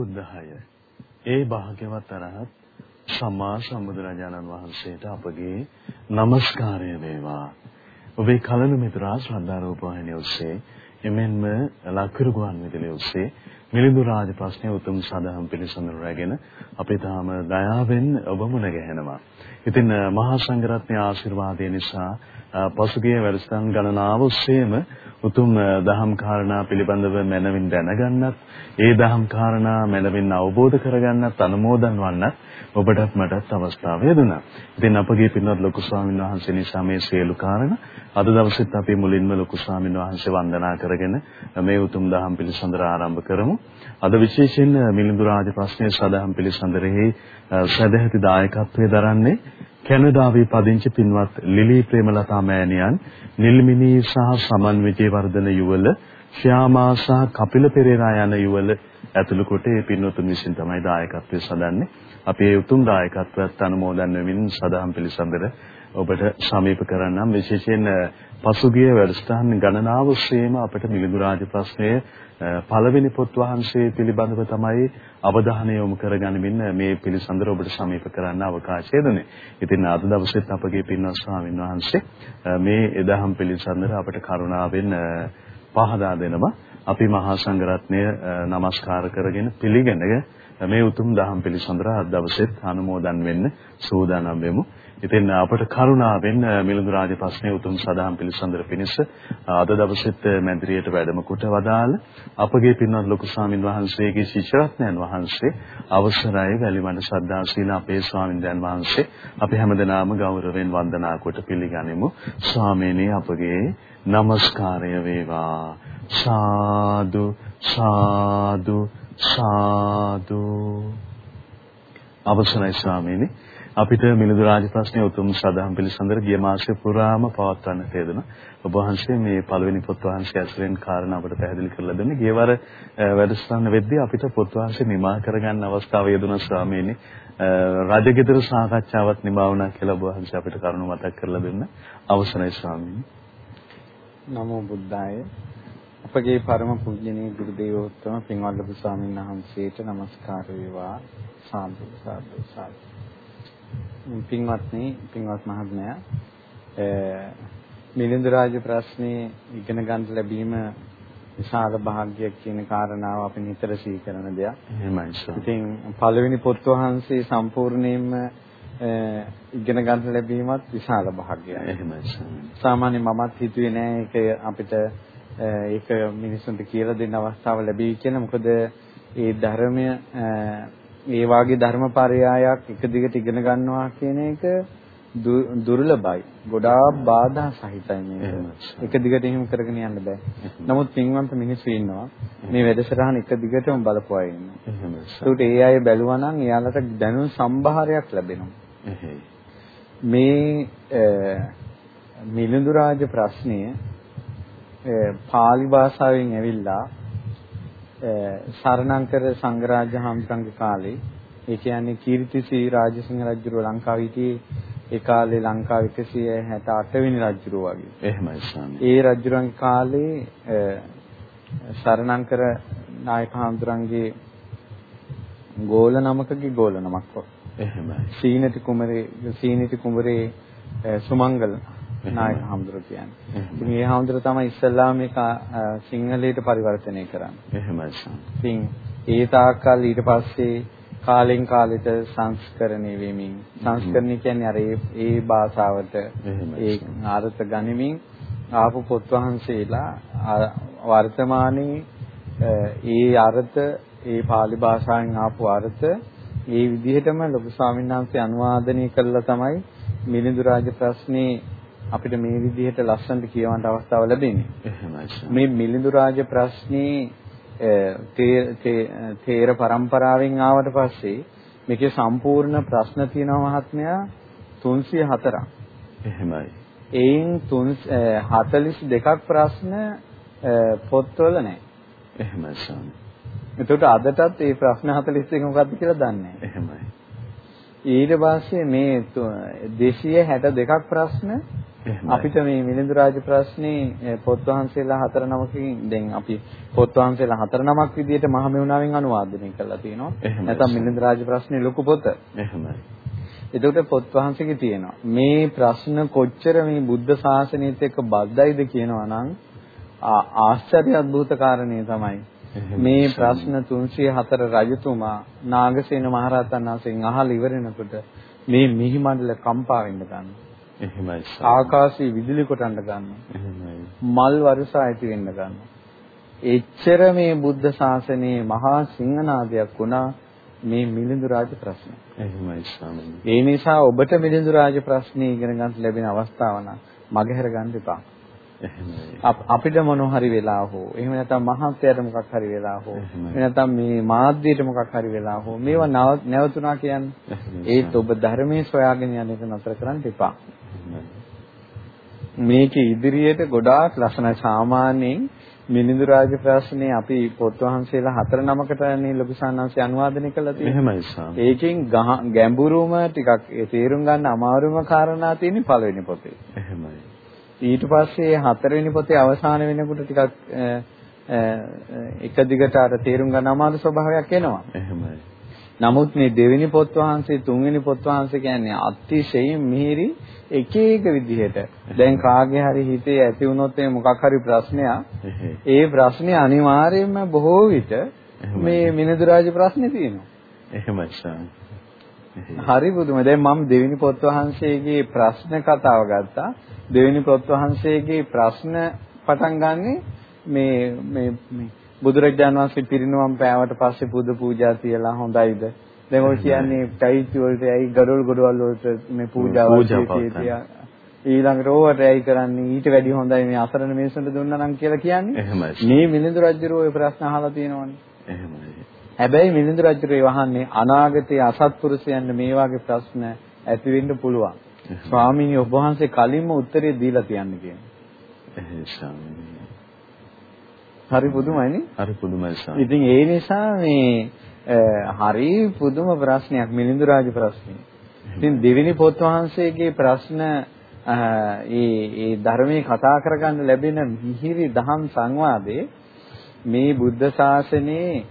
බුද්ධහය ඒ භාග්‍යවත් අරහත් සම්මා සම්බුදුරජාණන් වහන්සේට අපගේ নমස්කාරය වේවා. ඔබේ කලන මිතුරා ශ්‍රද්ධා රූපවාහිනිය ඔස්සේ එමෙන්ම ලක්විරු ගුවන් විදුලිය ඔස්සේ මිලිඳු රාජ ප්‍රශ්නය උතුම් සදහම් පිළිසඳර රැගෙන අපි තාම දයාවෙන් ඔබ මුණ ගැහෙනවා. ඉතින් මහා සංඝරත්නයේ ආශිර්වාදය නිසා පසුගිය වැඩසටහන් ගණනාව ඔස්සේම උතුම් දහම් කාරණා පිළිබඳව මනවින් දැනගන්නත් ඒ දහම් කාරණා මනවින් අවබෝධ කරගන්නත් අනුමෝදන් වන්නත් ඔබටත් මටත් අවස්ථාව ලැබුණා. ඉතින් අපගේ පින්වත් ලොකු ස්වාමීන් වහන්සේ නිසා මේ සියලු කාරණා අද දවසෙත් අපි මුලින්ම ලොකු ස්වාමීන් වහන්සේ වන්දනා කරගෙන මේ උතුම් දහම් පිළිසඳර ආරම්භ කරමු. අද විශේෂයෙන් මිලිඳු රාජ ප්‍රශ්නයේ සදහම් පිළිසඳරෙහි සදැහැති දායකත්වයේ දරන්නේ කැනඩාවේ පදිංචි පින්වත් ලිලි ප්‍රේමලතා මෑණියන් නිල්මිනී සහ සමන් විජේවර්ධන යුවල ශ්‍යාමා සහ කපිල පෙරේරා යන යුවල ඇතුළු කොට ඒ පින්වතුන් විසින් තමයි දායකත්වයේ සදන්නේ. අපි ඒ උතුම් දායකත්වයට අනුමෝදන් වෙමින් සදාම් පිළිසඳර ඔබට සමීප කරන්නම් විශේෂයෙන් පසුගිය වැඩසටහන් ගණනාව ඔස්සේම අපට මිලිඳු රාජ ප්‍රශ්නය පළවෙනි පොත් වහන්සේ පිළිබඳව තමයි අවධානය යොමු කරගනිමින් මේ පිළිසඳර ඔබට සමීප කරන්න අවකාශය දුන්නේ. ඉතින් අද දවසෙත් අපගේ පින්වත් ස්වාමින් වහන්සේ මේ එදහම් පිළිසඳර අපට කරුණාවෙන් පහදා දෙනවා. අපි මහා සංඝරත්නය নমස්කාර කරගෙන පිළිගෙන මේ උතුම් දහම් පිළිසඳර අද දවසෙත් අනුමෝදන් වෙන්න සූදානම් වෙමු. ඉතින් අපට කරුණාවෙන් මිලිඳු රාජ ප්‍රශ්නයේ උතුම් සදාම් පිළිසඳර පිණිස අද දවසෙත් මැදිරියට වැඩම කොට වදාළ අපගේ පින්වත් ලොකු ස්වාමින් වහන්සේගේ ශිෂ්‍යරත්නයන් වහන්සේ අවසරයි වැලිමඩ ශ්‍රද්ධා සීල අපේ ස්වාමින්දයන් වහන්සේ. අපි හැමදෙනාම ගෞරවයෙන් වන්දනා කොට පිළිගනිමු. ස්වාමීනි අපගේ নমස්කාරය වේවා. සාදු සාදු සාදු. අවසරයි ස්වාමීනි. අපිට මිලිඳු රාජ ප්‍රශ්නයේ උතුම් සදාම් පිළිසඳර ගිය මාසෙ පුරාම පවත්වන්නට යෙදුණා. ඔබ වහන්සේ මේ පළවෙනි පොත් වහන්සේ ඇසුරෙන් කාරණා අපට පැහැදිලි කරලා දෙන්නේ. ගියවර වැඩසටහන වෙද්දී අපිට පොත් වහන්සේ නිමා කරගන්න අවස්ථාව යෙදුණා ස්වාමීනි. රජගෙදර සාකච්ඡාවක් නිමා වුණා කියලා ඔබ වහන්සේ අපිට කරුණු මතක් කරලා දෙන්න අවසරයි ස්වාමීනි. නමෝ බුද්ධාය. අපගේ පරම පූජනීය ගුරු දේවෝත්තම පින්වත්තු ස්වාමීන් වහන්සේට নমස්කාර වේවා. සාදු සාදු සාදු පින්වත්නි පින්වත් මහත්මයා මිලිඳු රාජ ප්‍රශ්නේ ඉගෙන ගන්න ලැබීම විශාල භාග්‍යයක් කියන කාරණාව අපි නිතර සිහි කරන දෙයක්. එහෙමයි සර්. ඉතින් පළවෙනි පොත් වහන්සේ සම්පූර්ණයෙන්ම ඉගෙන ගන්න ලැබීමත් විශාල භාග්‍යයක්. එහෙමයි සර්. සාමාන්‍ය මමත් හිතුවේ නෑ ඒක අපිට ඒක මිනිස්සුන්ට කියලා දෙන්න අවස්ථාව ලැබෙයි කියලා. මොකද ඒ ධර්මය ඒ වාගේ ධර්මපරයයක් එක දිගට ඉගෙන ගන්නවා කියන එක දුර්ලභයි. ගොඩාක් බාධා සහිතයි මේක. එක දිගට එහෙම කරගෙන යන්න බෑ. නමුත් පින්වන්ත මිනිස්සු ඉන්නවා. මේ වැඩසටහන එක දිගටම බලපු අය ඉන්නවා. ඒකට ඒ අය බැලුවා නම් එයාලට දැනුම් සම්භාරයක් ලැබෙනවා. මේ මිලිඳු රාජ ප්‍රශ්නය පාලි භාෂාවෙන් ඇවිල්ලා සරණංකර සංඝරාජ හාමුදුරන්ගේ කාලේ ඒ කියන්නේ කීර්තිසී රාජසිංහ රජුරුව ලංකාවේ හිටියේ ඒ කාලේ ලංකාව 168 වෙනි රජුරුව වගේ. එහෙමයි ස්වාමී. ඒ රජුරන්ගේ කාලේ සරණංකර නායක හාමුදුරන්ගේ ගෝල නමකගේ ගෝල නමක්. එහෙමයි. සීනති කුමරේ සීනිති කුමරේ සුමංගල නායක හාමුදුරුවෝ කියන්නේ. ඉතින් මේ හාමුදුරුවෝ තමයි ඉස්සල්ලාම මේක සිංහලයට පරිවර්තනය කරන්නේ. එහෙමයි. ඉතින් ඒ තාක්කල් ඊට පස්සේ කාලෙන් කාලෙට සංස්කරණය වෙමින් සංස්කරණය කියන්නේ අර ඒ භාෂාවට ඒ අර්ථ ගනිමින් ආපු පොත් වහන්සේලා වර්තමානයේ ඒ අර්ථ ඒ pāli භාෂාවෙන් ආපු අර්ථ ඒ විදිහටම ලොකු ස්වාමීන් වහන්සේ අනුවාදනය කළා තමයි මිලිඳු රාජ ප්‍රශ්නේ අපිට මේ විදිහට ලස්සනට කියවන්න අවස්ථාව ලැබෙන්නේ. එහෙමයි. මේ මිලිඳු රාජ ප්‍රශ්නේ තේර પરම්පරාවෙන් ආවට පස්සේ මේකේ සම්පූර්ණ ප්‍රශ්න තියෙනවා මහත්මයා 304ක්. එහෙමයි. එයින් 42ක් ප්‍රශ්න පොත්වල නැහැ. එහෙමයි ස්වාමී. එතකොට අදටත් මේ ප්‍රශ්න 41 මොකක්ද කියලා දන්නේ නැහැ. එහෙමයි. ඊට පස්සේ මේ 262ක් ප්‍රශ්න අපිට මේ මිලිඳු රාජ ප්‍රශ්නේ පොත් වහන්සේලා හතර නමකින් දැන් අපි පොත් වහන්සේලා හතර නමක් විදිහට මහමෙවුනාවෙන් අනුවාදනය කරලා තියෙනවා. නැත්නම් මිලිඳු රාජ ප්‍රශ්නේ ලොකු පොත. එහෙමයි. එතකොට පොත් වහන්සේගේ තියෙනවා. මේ ප්‍රශ්න කොච්චර මේ බුද්ධ ශාසනයත් එක්ක බද්ධයිද කියනවා නම් ආශ්චර්ය අద్భుත කාරණේ තමයි. මේ ප්‍රශ්න 304 රජතුමා නාගසේන මහරහතන් වහන්සේගෙන් අහලා ඉවරනකොට මේ මිහි මණ්ඩල කම්පා වෙන්න ගන්නවා. එහෙමයි. ආකාශයේ විදුලි කොටන්න ගන්නවා. එහෙමයි. මල් වර්ෂා ඇති වෙන්න ගන්නවා. එච්චර මේ බුද්ධ ශාසනයේ මහා සිංහනාදයක් වුණා මේ මිලිඳු රාජ ප්‍රශ්න. එහෙමයි ස්වාමීනි. ඒ නිසා ඔබට මිලිඳු රාජ ප්‍රශ්නේ ඉගෙන ගන්න ලැබෙන අවස්ථාව නම් මගහැර ගන්න එපා. අපිට මොන හරි වෙලා හෝ එහෙම නැත්නම් මහත්යට මොකක් හරි වෙලා හෝ එහෙම නැත්නම් මේ මාධ්‍යයට මොකක් හරි වෙලා හෝ මේවා නැවතුණා කියන්නේ ඒත් ඔබ ධර්මයේ සොයාගෙන යන එක නතර කරන්න එපා මේක ඉදිරියට ගොඩාක් ලස්සන සාමාන්‍යයෙන් මිනිඳු රාජ ප්‍රශ්නේ අපි පොත් වහන්සේලා හතර නමකටනේ ලොකු සාන්නාංශය අනුවාදනය කළා තියෙන්නේ. එහෙමයි සාම. ඒකෙන් ගැඹුරුම ටිකක් තේරුම් ගන්න අමාරුම කාරණා තියෙන්නේ පළවෙනි පොතේ. එහෙමයි. ඊට පස්සේ හතරවෙනි පොතේ අවසාන වෙනකොට ටිකක් එක දිගට අර තේරුම් ගන්න අමාරු ස්වභාවයක් එනවා. එහෙමයි. නමුත් මේ දෙවෙනි පොත් වහන්සේ තුන්වෙනි පොත් වහන්සේ කියන්නේ අතිශයින් මිහිරි එක එක විදිහට. දැන් කාගේ හරි හිතේ ඇති වුණොත් මොකක් හරි ප්‍රශ්නයක් ඒ ප්‍රශ්නේ අනිවාර්යයෙන්ම බොහෝ විට මේ මිනිඳු රාජ ප්‍රශ්නේ තියෙනවා. එහෙමයි හරි පුදුමයි. දැන් මම දෙවෙනි පොත් වහන්සේගේ ප්‍රශ්න කතාව ගත්තා. දෙවෙනි පොත් වහන්සේගේ ප්‍රශ්න පටන් ගන්නෙ මේ මේ මේ බුදුරජාණන් වහන්සේ පිරිනුවම් පෑවට පස්සේ පුද පූජා තියලා හොඳයිද? දැන් ඔය කියන්නේ චෛත්‍ය වලට ඇයි ගඩොල් ගඩොල් වලට මේ පූජාව තියා ඊළඟට ඕවට ඇයි කරන්නේ ඊට වැඩි හොඳයි මේ අසරණ මිනිස්සුන්ට දුන්නා නම් කියලා කියන්නේ. මේ මිලිඳු රජුරෝ ඔය ප්‍රශ්න අහලා තියෙනවනේ. එහෙමයි. හැබැයි මිලිඳු රජුරෝ වහන්නේ අනාගතයේ අසත්පුරුෂයන්ට මේ වගේ ප්‍රශ්න ඇති වෙන්න පුළුවන්. ස්වාමීනි වහන්සේ කලින්ම උත්තරේ දීලා තියන්න කියනවා. හරි පුදුමයිනේ. හරි පුදුමයි ස්වාමී. ඉතින් ඒ නිසා මේ හරි පුදුම ප්‍රශ්නයක් මිලිඳු රාජ ප්‍රශ්නේ. ඉතින් දෙවෙනි පොත් වහන්සේගේ ප්‍රශ්න ඒ ඒ ධර්මයේ කතා කරගන්න ලැබෙන මිහිරි දහම් සංවාදේ මේ බුද්ධ ශාසනයේ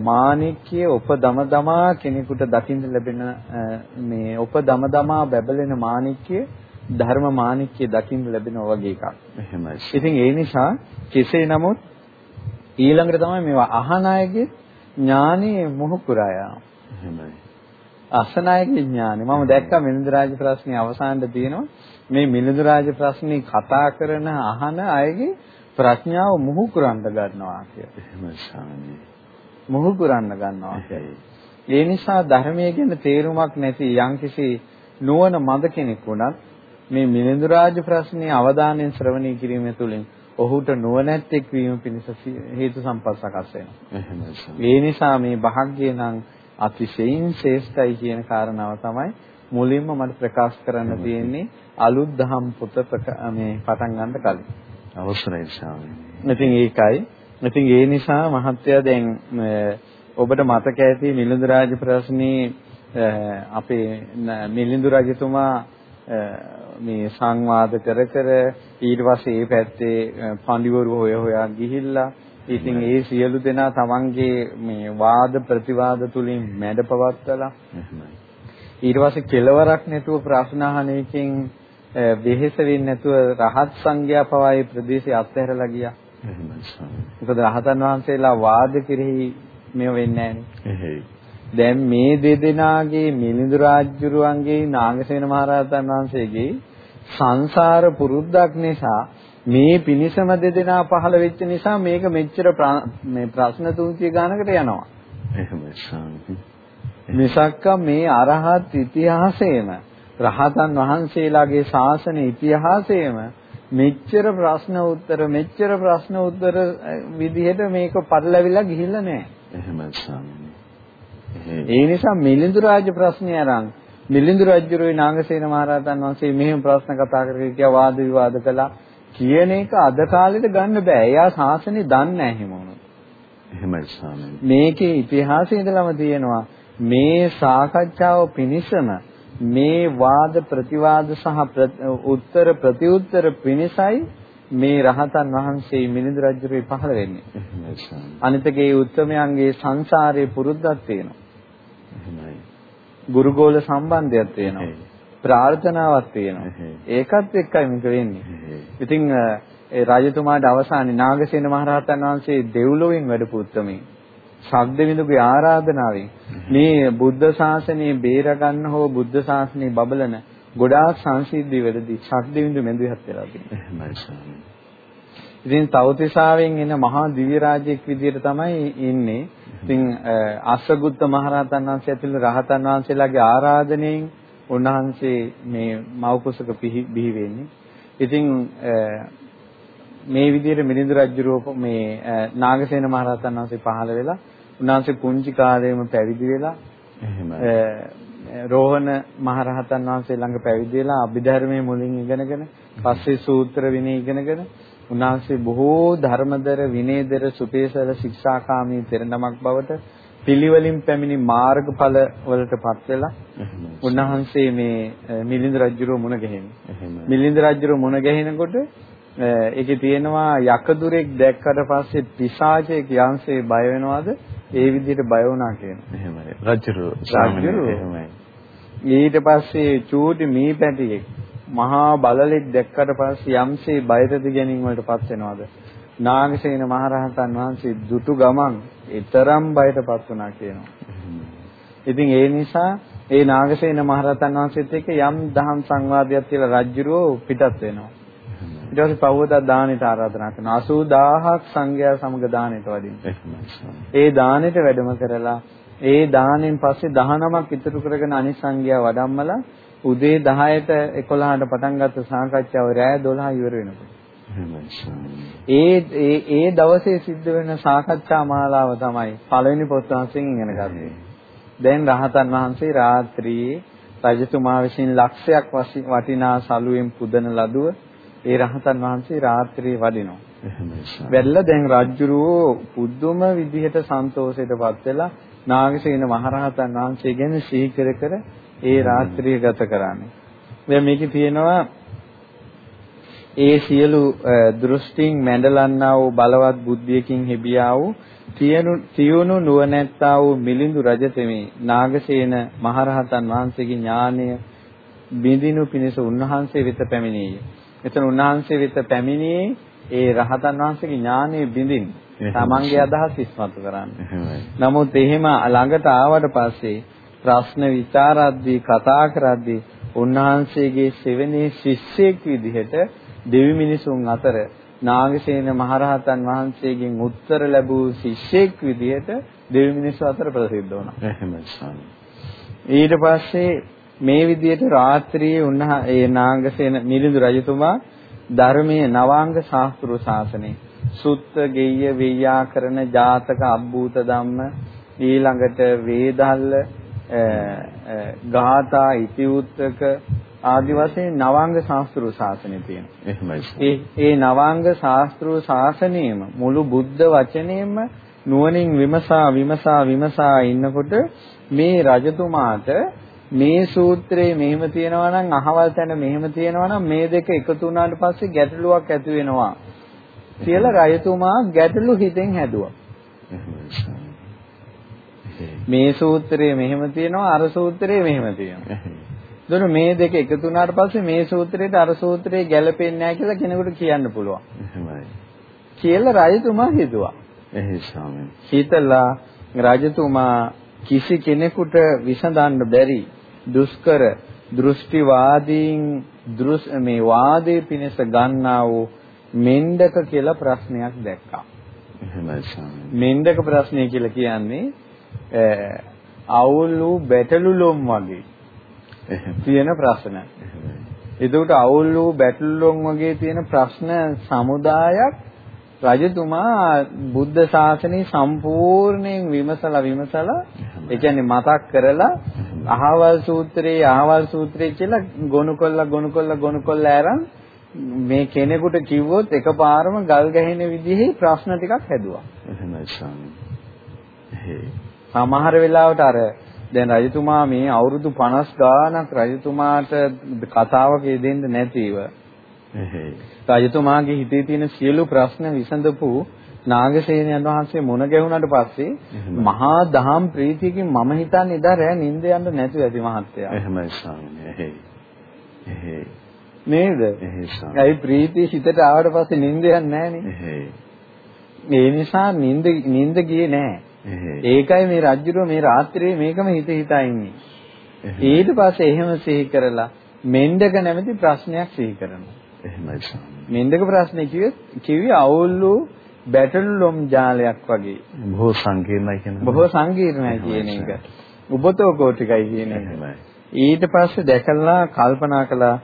මාණික්‍ය උපදම දමා කෙනෙකුට දකින්න ලැබෙන මේ උපදම දමා බැබලෙන මාණික්‍ය ධර්ම මාණික්‍ය දකින්න ලැබෙන වගේ එකක්. එහෙමයි. ඉතින් ඒ නිසා කෙසේ නමුත් ඊළඟට තමයි මේවා අහන අයගේ ඥානෙ මොහු පුරා යනවා. එහෙමයි. අසන අයගේ ඥානෙ මම දැක්කා මිලිඳු රාජ ප්‍රශ්නේ අවසානයේ තියෙනවා මේ මිලිඳු රාජ ප්‍රශ්නේ කතා කරන අහන අයගේ ප්‍රඥාව මුහු කරන්න ගන්නවා කියලා. එහෙමයි ස්වාමීනි. මුහු කරන්න ගන්නවා ඒ නිසා ධර්මයේ ගැන තේරුමක් නැති යම්කිසි නුවණ මද කෙනෙක් වුණත් මේ මිලිඳු රාජ ප්‍රශ්නේ අවධානයෙන් ශ්‍රවණය කිරීම තුළින් ඔහුට නුවණැත්තෙක් වීම පිණිස හේතු සම්පත් සකස් වෙනවා. ඒ නිසා මේ භාග්‍ය නම් අතිශයින් ශ්‍රේෂ්ඨයි කියන කාරණාව තමයි මුලින්ම මට ප්‍රකාශ කරන්න තියෙන්නේ අලුත් දහම් පොත මේ පටන් ගන්න කලින්. අවසරයි ස්වාමීනි. ඉතින් ඒකයි ඉතින් ඒ නිසා මහත්තයා දැන් ඔබට මතක ඇති මිලිඳු රාජ ප්‍රශ්නේ අපේ මිලිඳු රජතුමා මේ සංවාද කර කර ඊට පස්සේ ඒ පැත්තේ පඬිවරු හොය හොයා ගිහිල්ලා ඉතින් ඒ සියලු දෙනා තමන්ගේ මේ වාද ප්‍රතිවාද තුලින් මැඩ පවත්තලා ඊට පස්සේ කෙලවරක් නැතුව ප්‍රශ්න අහන එකෙන් වෙහෙස වෙන්නේ නැතුව රහත් සංඝයා පවා ඒ ප්‍රදේශය අත්හැරලා ගියා. මොකද රහතන් වහන්සේලා වාද කෙරෙහි මේව වෙන්නේ නැහැ දැන් මේ දෙදෙනාගේ මිලිඳු රාජ්‍යරුවන්ගේ නාගසේන මහරහතන් වහන්සේගේ සංසාර පුරුද්දක් නිසා මේ පිනිසම දෙදෙනා පහළ වෙච්ච නිසා මේක මෙච්චර මේ ප්‍රශ්න තුන්සිය ගානකට යනවා. එහෙමයි මිසක්ක මේ අරහත් ඉතිහාසයේම රහතන් වහන්සේලාගේ ශාසන ඉතිහාසයේම මෙච්චර ප්‍රශ්න උත්තර මෙච්චර ප්‍රශ්න උත්තර විදිහට මේක පටලැවිලා ගිහිල්ලා නැහැ. එහෙමයි ස්වාමීනි. ඒ නිසා මිලිඳු රාජ ප්‍රශ්නේ අරන් මිලිඳු රජුරුයි නාගසේන මහරහතන් වහන්සේ මෙහෙම ප්‍රශ්න කතා කරගෙන කියා වාද විවාද කළා කියන එක අද කාලෙට ගන්න බෑ. එයා ශාසනය දන්නේ නැහැ එහෙම වුණොත්. එහෙමයි ස්වාමීනි. මේකේ ඉතිහාසයේ ඉඳලම තියෙනවා මේ සාකච්ඡාව පිණිසම මේ වාද ප්‍රතිවාද සහ උත්තර ප්‍රතිඋත්තර පිණිසයි මේ රහතන් වහන්සේ මිලිඳු රජුගේ පහළ වෙන්නේ. අනිතකේ උත්තමයන්ගේ සංසාරේ පුරුද්දක් තියෙනවා. ගුරුගෝල සම්බන්ධයක් තියෙනවා. ප්‍රාර්ථනාවක් තියෙනවා. ඒකත් එක්කයි මේක වෙන්නේ. ඉතින් ඒ රජතුමාට අවසානයේ නාගසේන මහරහතන් වහන්සේ දෙව්ලොවින් වැඩපු උත්තමී. ශබ්දවිඳුගේ ආරාධනාවෙන් මේ බුද්ධ ශාසනය බේර ගන්න හෝ බුද්ධ ශාසනය බබලන ගොඩාක් සංසිද්ධි වලදී ශබ්දවිඳු මෙඳුහත් වෙලා තියෙනවා. ඉතින් තවතිසාවෙන් එන මහා දිව්‍ය රාජ්‍යයක් විදියට තමයි ඉන්නේ. ඉතින් අස්සගුත්ත මහරහතන් වහන්සේ ඇතුළු රහතන් වහන්සේලාගේ ආරාධනෙන් උන්වහන්සේ මේ මව් කුසක බිහි වෙන්නේ. ඉතින් මේ විදිහට මිලිඳු රජුරෝ මේ නාගසේන මහරහතන් වහන්සේ පහළ වෙලා උන්වහන්සේ පුංචි කාලේම පැවිදි වෙලා රෝහණ මහරහතන් වහන්සේ ළඟ පැවිදි වෙලා අභිධර්මයේ මුලින් ඉගෙනගෙන පස්සේ සූත්‍ර විනය ඉගෙනගෙන උන්වහන්සේ බොහෝ ධර්මදර විනයදර සුපේසල ශික්ෂාකාමී පෙරනමක් බවට පිළිවෙලින් පැමිණි මාර්ගඵල වලටපත් වෙලා උන්වහන්සේ මේ මිලිඳු රජුරෝ මුණ ගැහෙන්නේ. මිලිඳු රජුරෝ මුණ ගැහෙනකොට ඒකේ තියෙනවා යකදුරෙක් දැක්කට පස්සේ පිසාචයෙක් යන්සේ බය වෙනවද? ඒ විදිහට බය වුණා කියනවා. එහෙමයි. රජුරු රජුරු එහෙමයි. ඊට පස්සේ චූටි මී පැටියෙක් මහා බලලෙක් දැක්කට පස්සේ යම්සේ බයතද ගැනීම වලටපත් වෙනවද? නාගසේන මහරහතන් වහන්සේ දුටු ගමන් ඊතරම් බයටපත් වුණා කියනවා. ඉතින් ඒ නිසා ඒ නාගසේන මහරහතන් වහන්සේත් එක්ක යම් දහම් සංවාදයක් කියලා රජුරෝ පිටත් වෙනවා. ඊට පස්සේ පවවත දානෙට ආරාධනා කරනවා 80000ක් සංඝයා සමග දානෙට වඩින්න. ඒ දානෙට වැඩම කරලා ඒ දානෙන් පස්සේ 19ක් ඉතුරු කරගෙන අනිත් සංඝයා වඩම්මලා උදේ 10ට 11ට පටන් ගත්ත සාකච්ඡාව රෑ 12 ඉවර වෙනකොට. ඒ ඒ ඒ දවසේ සිද්ධ වෙන සාකච්ඡා මාලාව තමයි පළවෙනි පොත් වහන්සේගෙන් ඉගෙන ගන්නේ. දැන් රහතන් වහන්සේ රාත්‍රියේ රජතුමා විසින් ලක්ෂයක් වටිනා සලුවෙන් පුදන ලදුව ඒ රහතන් වහන්සේ රාත්‍රියේ වඩිනවා. වැල්ලා දැන් රජ්ජුරුවෝ පුදුම විදිහට සන්තෝෂයටපත් වෙලා නාගසේන මහරහතන් වහන්සේ ගැන සිහි කර කර ඒ රාත්‍රිය ගත කරන්නේ. දැන් මේකේ තියෙනවා ඒ සියලු දෘෂ්ටිං මැඩලන්නා වූ බලවත් බුද්ධියකින් හෙබියා වූ තියුණු නුවණැත්තා වූ මිලිඳු රජතෙමේ නාගසේන මහරහතන් වහන්සේගේ ඥානය බිඳිනු පිණිස උන්වහන්සේ වෙත පැමිණියේ. එතන උන්වහන්සේ වෙත පැමිණියේ ඒ රහතන් වහන්සේගේ ඥානෙ බිඳින්න. තමන්ගේ අදහස් ඉස්මතු කරන්න. නමුත් එහෙම ළඟට ආවට පස්සේ ප්‍රශ්න විචාරද්දී කතා කරද්දී උන්වහන්සේගේ සෙවෙනේ ශිෂ්‍යෙක් විදිහට දෙවි මිනිසුන් අතර නාගසේන මහරහතන් වහන්සේගෙන් උත්තර ලැබූ ශිෂ්‍යෙක් විදිහට දෙවි මිනිස්සු අතර ප්‍රසිද්ධ වුණා. එහෙමයි ඊට පස්සේ මේ විදිහට රාත්‍රියේ උන්හ ඒ නාගසේන මිලිඳු රජතුමා ධර්මයේ නවාංග ශාස්ත්‍රීය ශාසනය සුත්ත ගෙය්‍ය වේයාකරණ ජාතක අබ්බූත ධම්ම ඊළඟට වේදල්ල ගාථා ඉතිඋත්තක ආදි වශයෙන් නවාංග ශාස්ත්‍රීය ශාසනය තියෙනවා. එහෙමයි. ඒ ඒ නවාංග ශාස්ත්‍රීය ශාසනයෙම මුළු බුද්ධ වචනයෙම නුවණින් විමසා විමසා විමසා ඉන්නකොට මේ රජතුමාට මේ සූත්‍රයේ මෙහෙම තියෙනවා නම් අහවල් තැන මෙහෙම තියෙනවා නම් මේ දෙක එකතු වුණාට පස්සේ ගැටලුවක් ඇති වෙනවා කියලා රජතුමා ගැටලු හිතෙන් හැදුවා. මේ සූත්‍රයේ මෙහෙම තියෙනවා අර සූත්‍රයේ මෙහෙම තියෙනවා. එතකොට මේ දෙක එකතු වුණාට පස්සේ මේ සූත්‍රයට අර සූත්‍රයේ ගැලපෙන්නේ නැහැ කියලා කෙනෙකුට කියන්න පුළුවන්. එහෙමයි. කියලා රජතුමා හිතුවා. එහේ ස්වාමීන්. හිතලා රජතුමා කිසි කෙනෙකුට විසඳන්න බැරි දුෂ්කර දෘෂ්ටිවාදීන් දෘස් මේ වාදයේ පිණිස ගන්නා වූ මෙන්ඩක කියලා ප්‍රශ්නයක් දැක්කා. එහෙමයි ස්වාමී. මෙන්ඩක ප්‍රශ්නය කියලා කියන්නේ අවුල් වූ බැටළු ලොම් වගේ තියෙන ප්‍රශ්න. එතකොට අවුල් වූ බැටළු ලොම් වගේ තියෙන ප්‍රශ්න සමුදායක් රජතුමා බුද්ධ ශාසනය සම්පූර්ණයෙන් විමසලා විමසලා ඒ කියන්නේ මතක් කරලා අහවල් සූත්‍රයේ අහවල් සූත්‍රයේ කියලා ගොනු කොල්ල ගොනු කොල්ල ගොනු කොල්ල අරන් මේ කෙනෙකුට කිව්වොත් එකපාරම ගල් ගැහෙන විදිහේ ප්‍රශ්න ටිකක් හැදුවා. එහෙමයි ස්වාමී. සමහර වෙලාවට අර දැන් රජතුමා මේ අවුරුදු 50 ගාණක් රජතුමාට කතාවක යෙදෙන්න නැතිව රජතුමාගේ හිතේ තියෙන සියලු ප්‍රශ්න විසඳපු නාගසේනයන් වහන්සේ මුණ ගැහුණාට පස්සේ මහා දහම් ප්‍රීතියකින් මම හිතන්නේ ඉදා රෑ නිින්ද යන්න නැතුව ඇති මහත්තයා. එහෙමයි ස්වාමීනි. නේද? ඇයි ප්‍රීතිය හිතට ආවට පස්සේ නිින්ද යන්නේ නැහනේ. එහෙයි. ඒ නිසා නිින්ද නිින්ද ගියේ නැහැ. ඒකයි මේ රජුරෝ මේ රාත්‍රියේ මේකම හිත හිතා ඉන්නේ. ඊට පස්සේ එහෙම සිහි කරලා මෙණ්ඩක නැමැති ප්‍රශ්නයක් සිහි කරනවා. එහෙමයි. මෙණ්ඩක ප්‍රශ්නේ කිව්වේ කිව්වේ අවුල්ලු බැටළු ලොම් ජාලයක් වගේ. බොහෝ සංකීර්ණයි කියන බොහෝ සංකීර්ණයි කියන එක. උබතෝ කෝටිකයි කියන එක. ඊට පස්සේ දැකලා කල්පනා කළා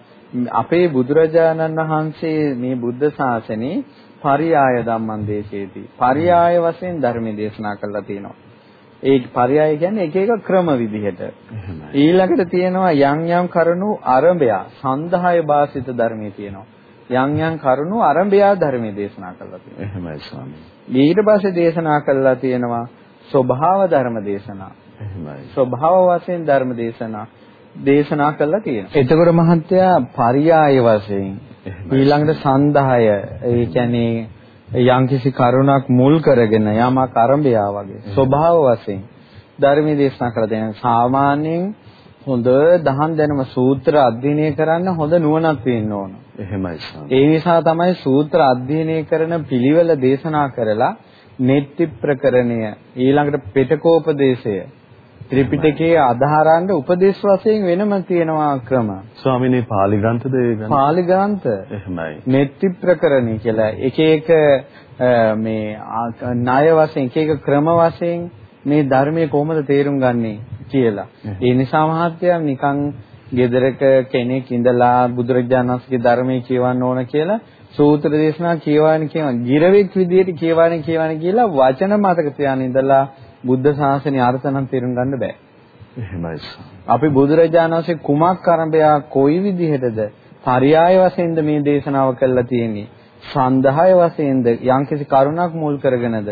අපේ බුදුරජාණන් වහන්සේ මේ බුද්ධ ශාසනේ පරියාය ධම්මං දේශේති. පරියාය වශයෙන් ධර්ම දේශනා කළා තියෙනවා. ඒ පරියාය කියන්නේ එක එක ක්‍රම විදිහට. ඊළඟට තියෙනවා යම් යම් කරුණු ආරම්භය සන්දහය භාසිත ධර්මයේ තියෙනවා. යම් යම් කරුණු ආරම්භය ධර්මයේ දේශනා කළා තියෙනවා. එහෙමයි ස්වාමී. ඊට පස්සේ දේශනා කළා තියෙනවා ස්වභාව ධර්ම දේශනා. එහෙමයි. ස්වභාව වශයෙන් ධර්ම දේශනා දේශනා කළා තියෙනවා. එතකොට මහත්තයා පරියාය වශයෙන් ඊළඟට සන්දහය ඒ කියන්නේ යම්කිසි කරුණක් මුල් කරගෙන යමක් ආරම්භය වගේ. ස්වභාව වශයෙන් ධර්මයේ දේශනා කර දෙන සාමාන්‍යයෙන් හොඳ දහම් දැනුම සූත්‍ර අධ්‍යයනය කරන්න හොඳ නුවණක් තියෙන්න ඕන. එහෙමයි ඒ නිසා තමයි සූත්‍ර අධ්‍යයනය කරන පිළිවෙල දේශනා කරලා නෙත්ති ප්‍රකරණය ඊළඟට පිටකෝපදේශය ත්‍රිපිටකයේ ආධාරාන්ට උපදේශ වශයෙන් වෙනම තියෙනවා ක්‍රම. ස්වාමිනේ පාලි ග්‍රන්ථද ඒ ග්‍රන්ථ? පාලි ග්‍රන්ථ. එහෙමයි. නෙත්ති ප්‍රකරණී කියලා එක එක මේ ණය වශයෙන් එක එක ක්‍රම වශයෙන් මේ ධර්මයේ කොහොමද තේරුම් ගන්නේ කියලා. ඒ නිසා මහත්තයා නිකන් ගෙදරක කෙනෙක් ඉඳලා බුදුරජාණන් වහන්සේගේ ධර්මයේ කියවන්න ඕන කියලා සූත්‍ර දේශනා කියවන කියවන ගිරවෙක් විදියට කියවන කියවන කියලා වචන මතක තියාගෙන ඉඳලා බුද්ධ ශාසනයේ අර්ථ නම් තේරුම් ගන්න බෑ. එහෙමයි. අපි බුදුරජාණන් වහන්සේ කුමක් කරඹයා කොයි විදිහටද පරයාය වශයෙන්ද මේ දේශනාව කළා තියෙන්නේ. සන්දහය වශයෙන්ද යම්කිසි කරුණක් මුල් කරගෙනද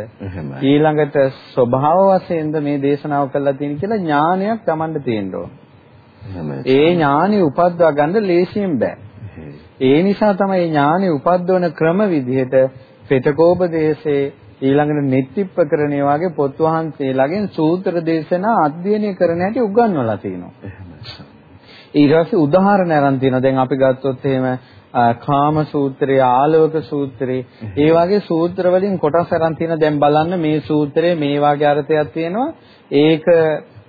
ඊළඟට ස්වභාව වශයෙන්ද මේ දේශනාව කළා තියෙන කියලා ඥානයක් Tamanට තියෙන්න ඕන. ඒ ඥානෙ උපද්දවා ගන්න ලේසියෙන් බෑ. ඒ නිසා තමයි ඥානෙ උපද්දවන ක්‍රම විදිහට පෙතකෝපදේශේ ඊළඟට නෙත්තිප්පකරණේ වගේ පොත් වහන්සේලාගෙන් සූත්‍ර දේශනා අධ්‍යයනය කරන හැටි උගන්වලා තිනවා. ඊට පස්සේ උදාහරණ අරන් තිනවා. දැන් අපි ගත්තොත් එහෙම කාම සූත්‍රය, ආලෝක සූත්‍රය, ඒ වගේ සූත්‍ර වලින් කොටස් අරන් තියෙන දැන් බලන්න මේ සූත්‍රයේ මේ වගේ අර්ථයක් තියෙනවා. ඒක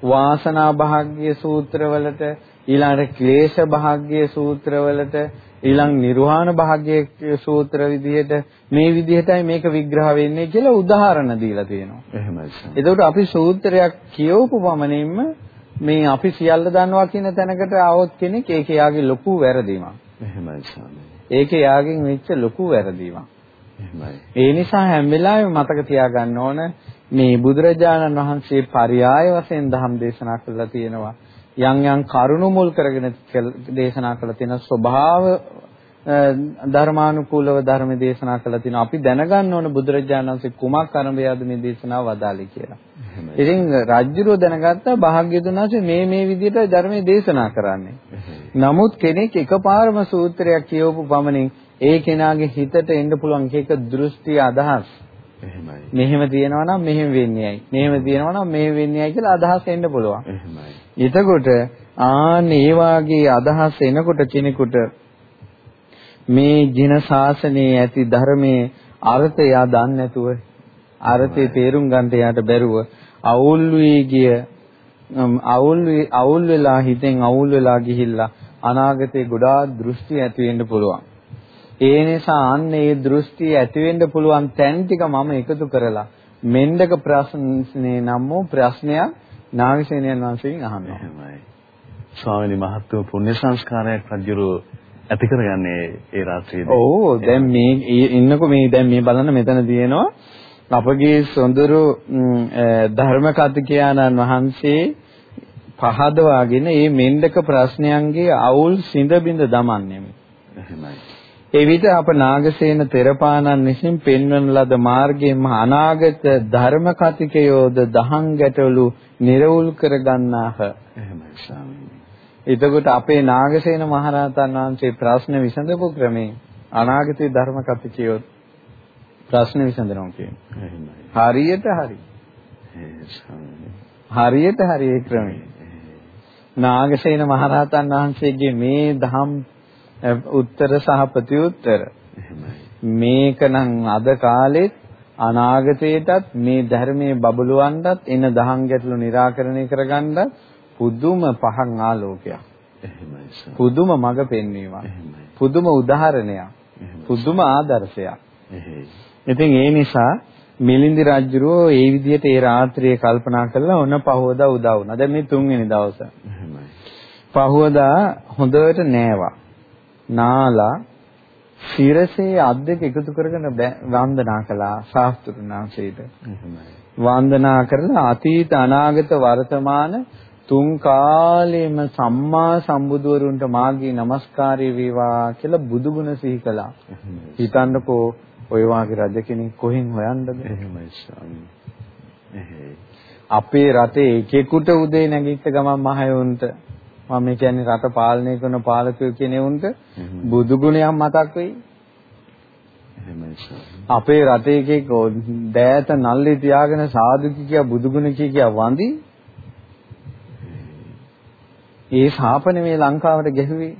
වාසනා භාග්‍ය සූත්‍රවලට ඊළඟට ක්ලේශ භාග්‍ය සූත්‍රවලට ඊළඟ නිර්වාණ භාග්‍ය සූත්‍ර විදිහට මේ විදිහටයි මේක විග්‍රහ වෙන්නේ කියලා උදාහරණ දීලා තියෙනවා. එහෙමයි. එතකොට අපි සූත්‍රයක් කියවපු පමණින්ම මේ අපි සියල්ල දන්නවා කියන තැනකට આવොත් කෙනෙක් ඒක යාගේ ලොකු වැරදීමක්. එහෙමයි ස්වාමී. ඒක යාගෙන් වෙච්ච ලොකු වැරදීමක්. එහෙමයි. ඒ නිසා හැම වෙලාවෙම මතක තියාගන්න ඕන මේ බුදුරජාණන් වහන්සේ පරියාය වශයෙන් ධම් දේශනා කළා තියෙනවා. යම් යම් කරුණු මුල් කරගෙන දේශනා කළ තියෙන ස්වභාව ධර්මානුකූලව ධර්ම දේශනා කළා තියෙනවා. අපි දැනගන්න ඕන බුදුරජාණන් වහන්සේ කුමක් අරඹයාද මේ දේශනාව වදාළේ කියලා. ඉතින් රජුරෝ දැනගත්තා භාග්‍යතුන් වහන්සේ මේ මේ විදිහට ධර්මයේ දේශනා කරන්නේ. නමුත් කෙනෙක් එකපාරම සූත්‍රයක් කියවපු පමණින් ඒ කෙනාගේ හිතට එන්න පුළුවන් එක දෘෂ්ටි අදහස් එහෙමයි. මෙහෙම තියෙනවා නම් මෙහෙම වෙන්නේයි. මෙහෙම තියෙනවා නම් මෙහෙම වෙන්නේයි කියලා අදහස් එන්න පුළුවන්. එහෙමයි. එතකොට ආන් ඒ වාගේ අදහස් එනකොට කෙනෙකුට මේ ජින ශාසනයේ ඇති ධර්මයේ අර්ථය දන්නේ නැතුව අර්ථය තේරුම් ගන්නට යාට බැරුව අවුල් වී ගිය අවුල් අවුල් වෙලා හිතෙන් අවුල් වෙලා ගිහිල්ලා අනාගතේ ගොඩාක් දෘෂ්ටි ඇති වෙන්න පුළුවන්. ඒ නිසා අන්න ඒ දෘෂ්ටි ඇති වෙන්න පුළුවන් තැන් ටික මම එකතු කරලා මෙන්ඩක ප්‍රශ්නේ නම් වූ ප්‍රශ්නයක් නාගසේනයන් වහන්සේගෙන් අහනවා. එහෙමයි. ස්වාමීනි මහත්ව පුණ්‍ය සංස්කාරයක් රජුරු ඇති කරගන්නේ ඒ රාත්‍රියේදී. ඔව් දැන් මේ ඉන්නකො මේ දැන් මේ බලන්න මෙතන තියෙනවා අපගේ සොඳුරු ධර්ම කතිකයාණන් වහන්සේ පහදවාගෙන මේ මෙන්ඩක ප්‍රශ්නයන්ගේ අවුල් සිඳ බිඳ දමන්නේ. එහෙමයි. එවිට අප නාගසේන තෙරපාණන් විසින් පෙන්වන ලද මාර්ගයෙන්ම අනාගත ධර්ම කතිකයෝද දහං ගැටලු නිර්වුල් කර ගන්නාහ. එහෙමයි ස්වාමීනි. එතකොට අපේ නාගසේන මහරහතන් වහන්සේ ප්‍රශ්න විසඳපු ක්‍රමේ අනාගතයේ ධර්ම කතිකයෝ ප්‍රශ්න විසඳනවා කියන්නේ. එහෙමයි. හරියට හරි. හරියට හරි ඒ ක්‍රමේ. නාගසේන මහරහතන් වහන්සේගේ මේ දහම් උත්තර සහ ප්‍රතිඋත්තර මේකනම් අද කාලෙත් අනාගතයටත් මේ ධර්මයේ බබළුවන්ටත් එන දහම් ගැටලු निराකරණය කරගන්නත් පුදුම පහන් ආලෝකයක්. පුදුම මඟ පෙන්වීමක්. පුදුම උදාහරණයක්. පුදුම ආදර්ශයක්. ඉතින් ඒ නිසා මිලින්දි රජුරෝ ඒ විදිහට ඒ රාත්‍රියේ කල්පනා කළා ඔන්න පහවදා උදා වුණා. දැන් මේ තුන්වෙනි දවස. පහවදා හොඳට නෑවා. නාලා සිරසේ අත් දෙක එකතු කරගෙන වන්දනා කළා ශාස්ත්‍රුණාංශයට. වන්දනා කරලා අතීත අනාගත වර්තමාන තුන් කාලෙම සම්මා සම්බුදුවරුන්ට මාගේ নমස්කාරය වේවා කියලා බුදුගුණ සිහි කළා. හිතන්නකෝ ඔය වාගේ රජ කෙනෙක් කොහෙන් හොයන්නද? එහෙමයි ස්වාමී. අපේ රටේ එකෙකුට උදේ නැගිට ගමන් මහයොන්ට මම කියන්නේ රට පාලනය කරන පාලකයෝ කියන උන්ට බුදු ගුණයක් මතක් වෙයි. අපේ රටේ එකෙක් දෑත නල්ලේ තියාගෙන සාදු කිය බුදු ගුණ කිය වඳි. ඒ ශාපනේ මේ ලංකාවට ගැහුවේ.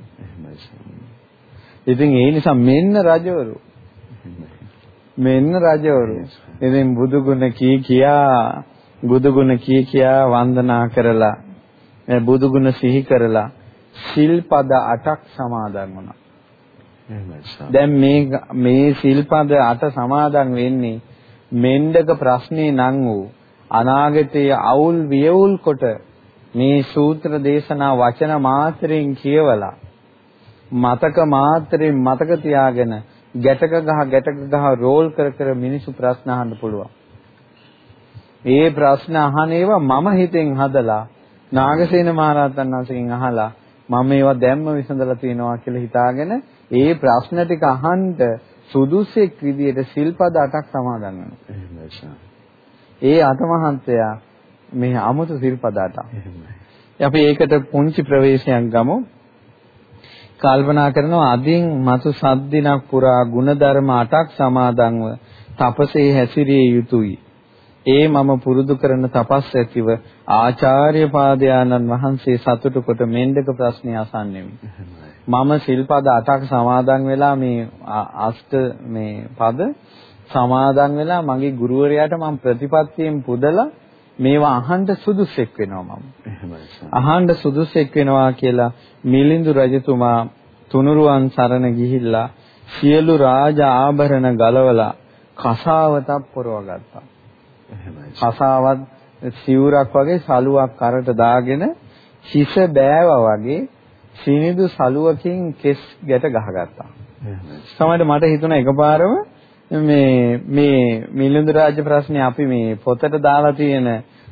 ඉතින් ඒ නිසා මෙන්න රජවරු. මෙන්න රජවරු. ඉතින් බුදු ගුණ කී කියා බුදු ගුණ කී කියා වන්දනා කරලා බුදු ගුණ සිහි කරලා සිල්පද 8ක් සමාදන් වුණා. දැන් මේ මේ සිල්පද 8 සමාදන් වෙන්නේ මෙන්ඩක ප්‍රශ්නේ නම් වූ අනාගතයේ අවුල් වියවුල් කොට මේ සූත්‍ර දේශනා වචන මාත්‍රයෙන් කියවලා මතක මාත්‍රයෙන් මතක තියාගෙන ගැටක ගහ ගැටක ගහ රෝල් කර කර මිනිසු ප්‍රශ්න අහන්න පුළුවන්. ඒ ප්‍රශ්න අහන ඒවා මම හිතෙන් හදලා නාගසේන මහරහතන් වහන්සේගෙන් අහලා මම මේවා දැම්ම විසඳලා තියෙනවා කියලා හිතාගෙන ඒ ප්‍රශ්න ටික අහන්න සුදුසෙක් විදියට සිල්පද 8ක් සමාදන් වෙනවා. ඒ අතමහන්තයා මේ අමුතු සිල්පද 8ක්. අපි ඒකට පුංචි ප්‍රවේශයක් ගමු. කල්පනා කරනවා අදින් මතු සද්දිනක් පුරා ಗುಣධර්ම 8ක් සමාදන්ව තපසේ හැසිරිය යුතුයි. ඒ මම පුරුදු කරන තපස් ඇතිව ආචාර්ය පාදයාණන් වහන්සේ සතුටු කොට මෙන්ඩක ප්‍රශ්නය අසන්නෙමි. මම සිල්පද 8ක් සමාදන් වෙලා මේ අෂ්ට මේ පද සමාදන් වෙලා මගේ ගුරුවරයාට මම ප්‍රතිපත්තියෙන් පුදලා මේවා අහන්න සුදුසෙක් වෙනවා මම. අහන්න සුදුසෙක් වෙනවා කියලා මිලිඳු රජතුමා තුනුරුවන් සරණ ගිහිල්ලා සියලු රාජ ආභරණ ගලවලා කසාවතක් පොරවගත්තා. කසාවත් සිවුරක් වගේ සලුවක් කරට දාගෙන හිස බෑවා වගේ සිනිදු සලුවකින් කෙස් ගැට ගහගත්තා. සමහරවිට මට හිතුණා එකපාරම මේ මේ මිලිඳු රාජ ප්‍රශ්නේ අපි මේ පොතට දාලා තියෙන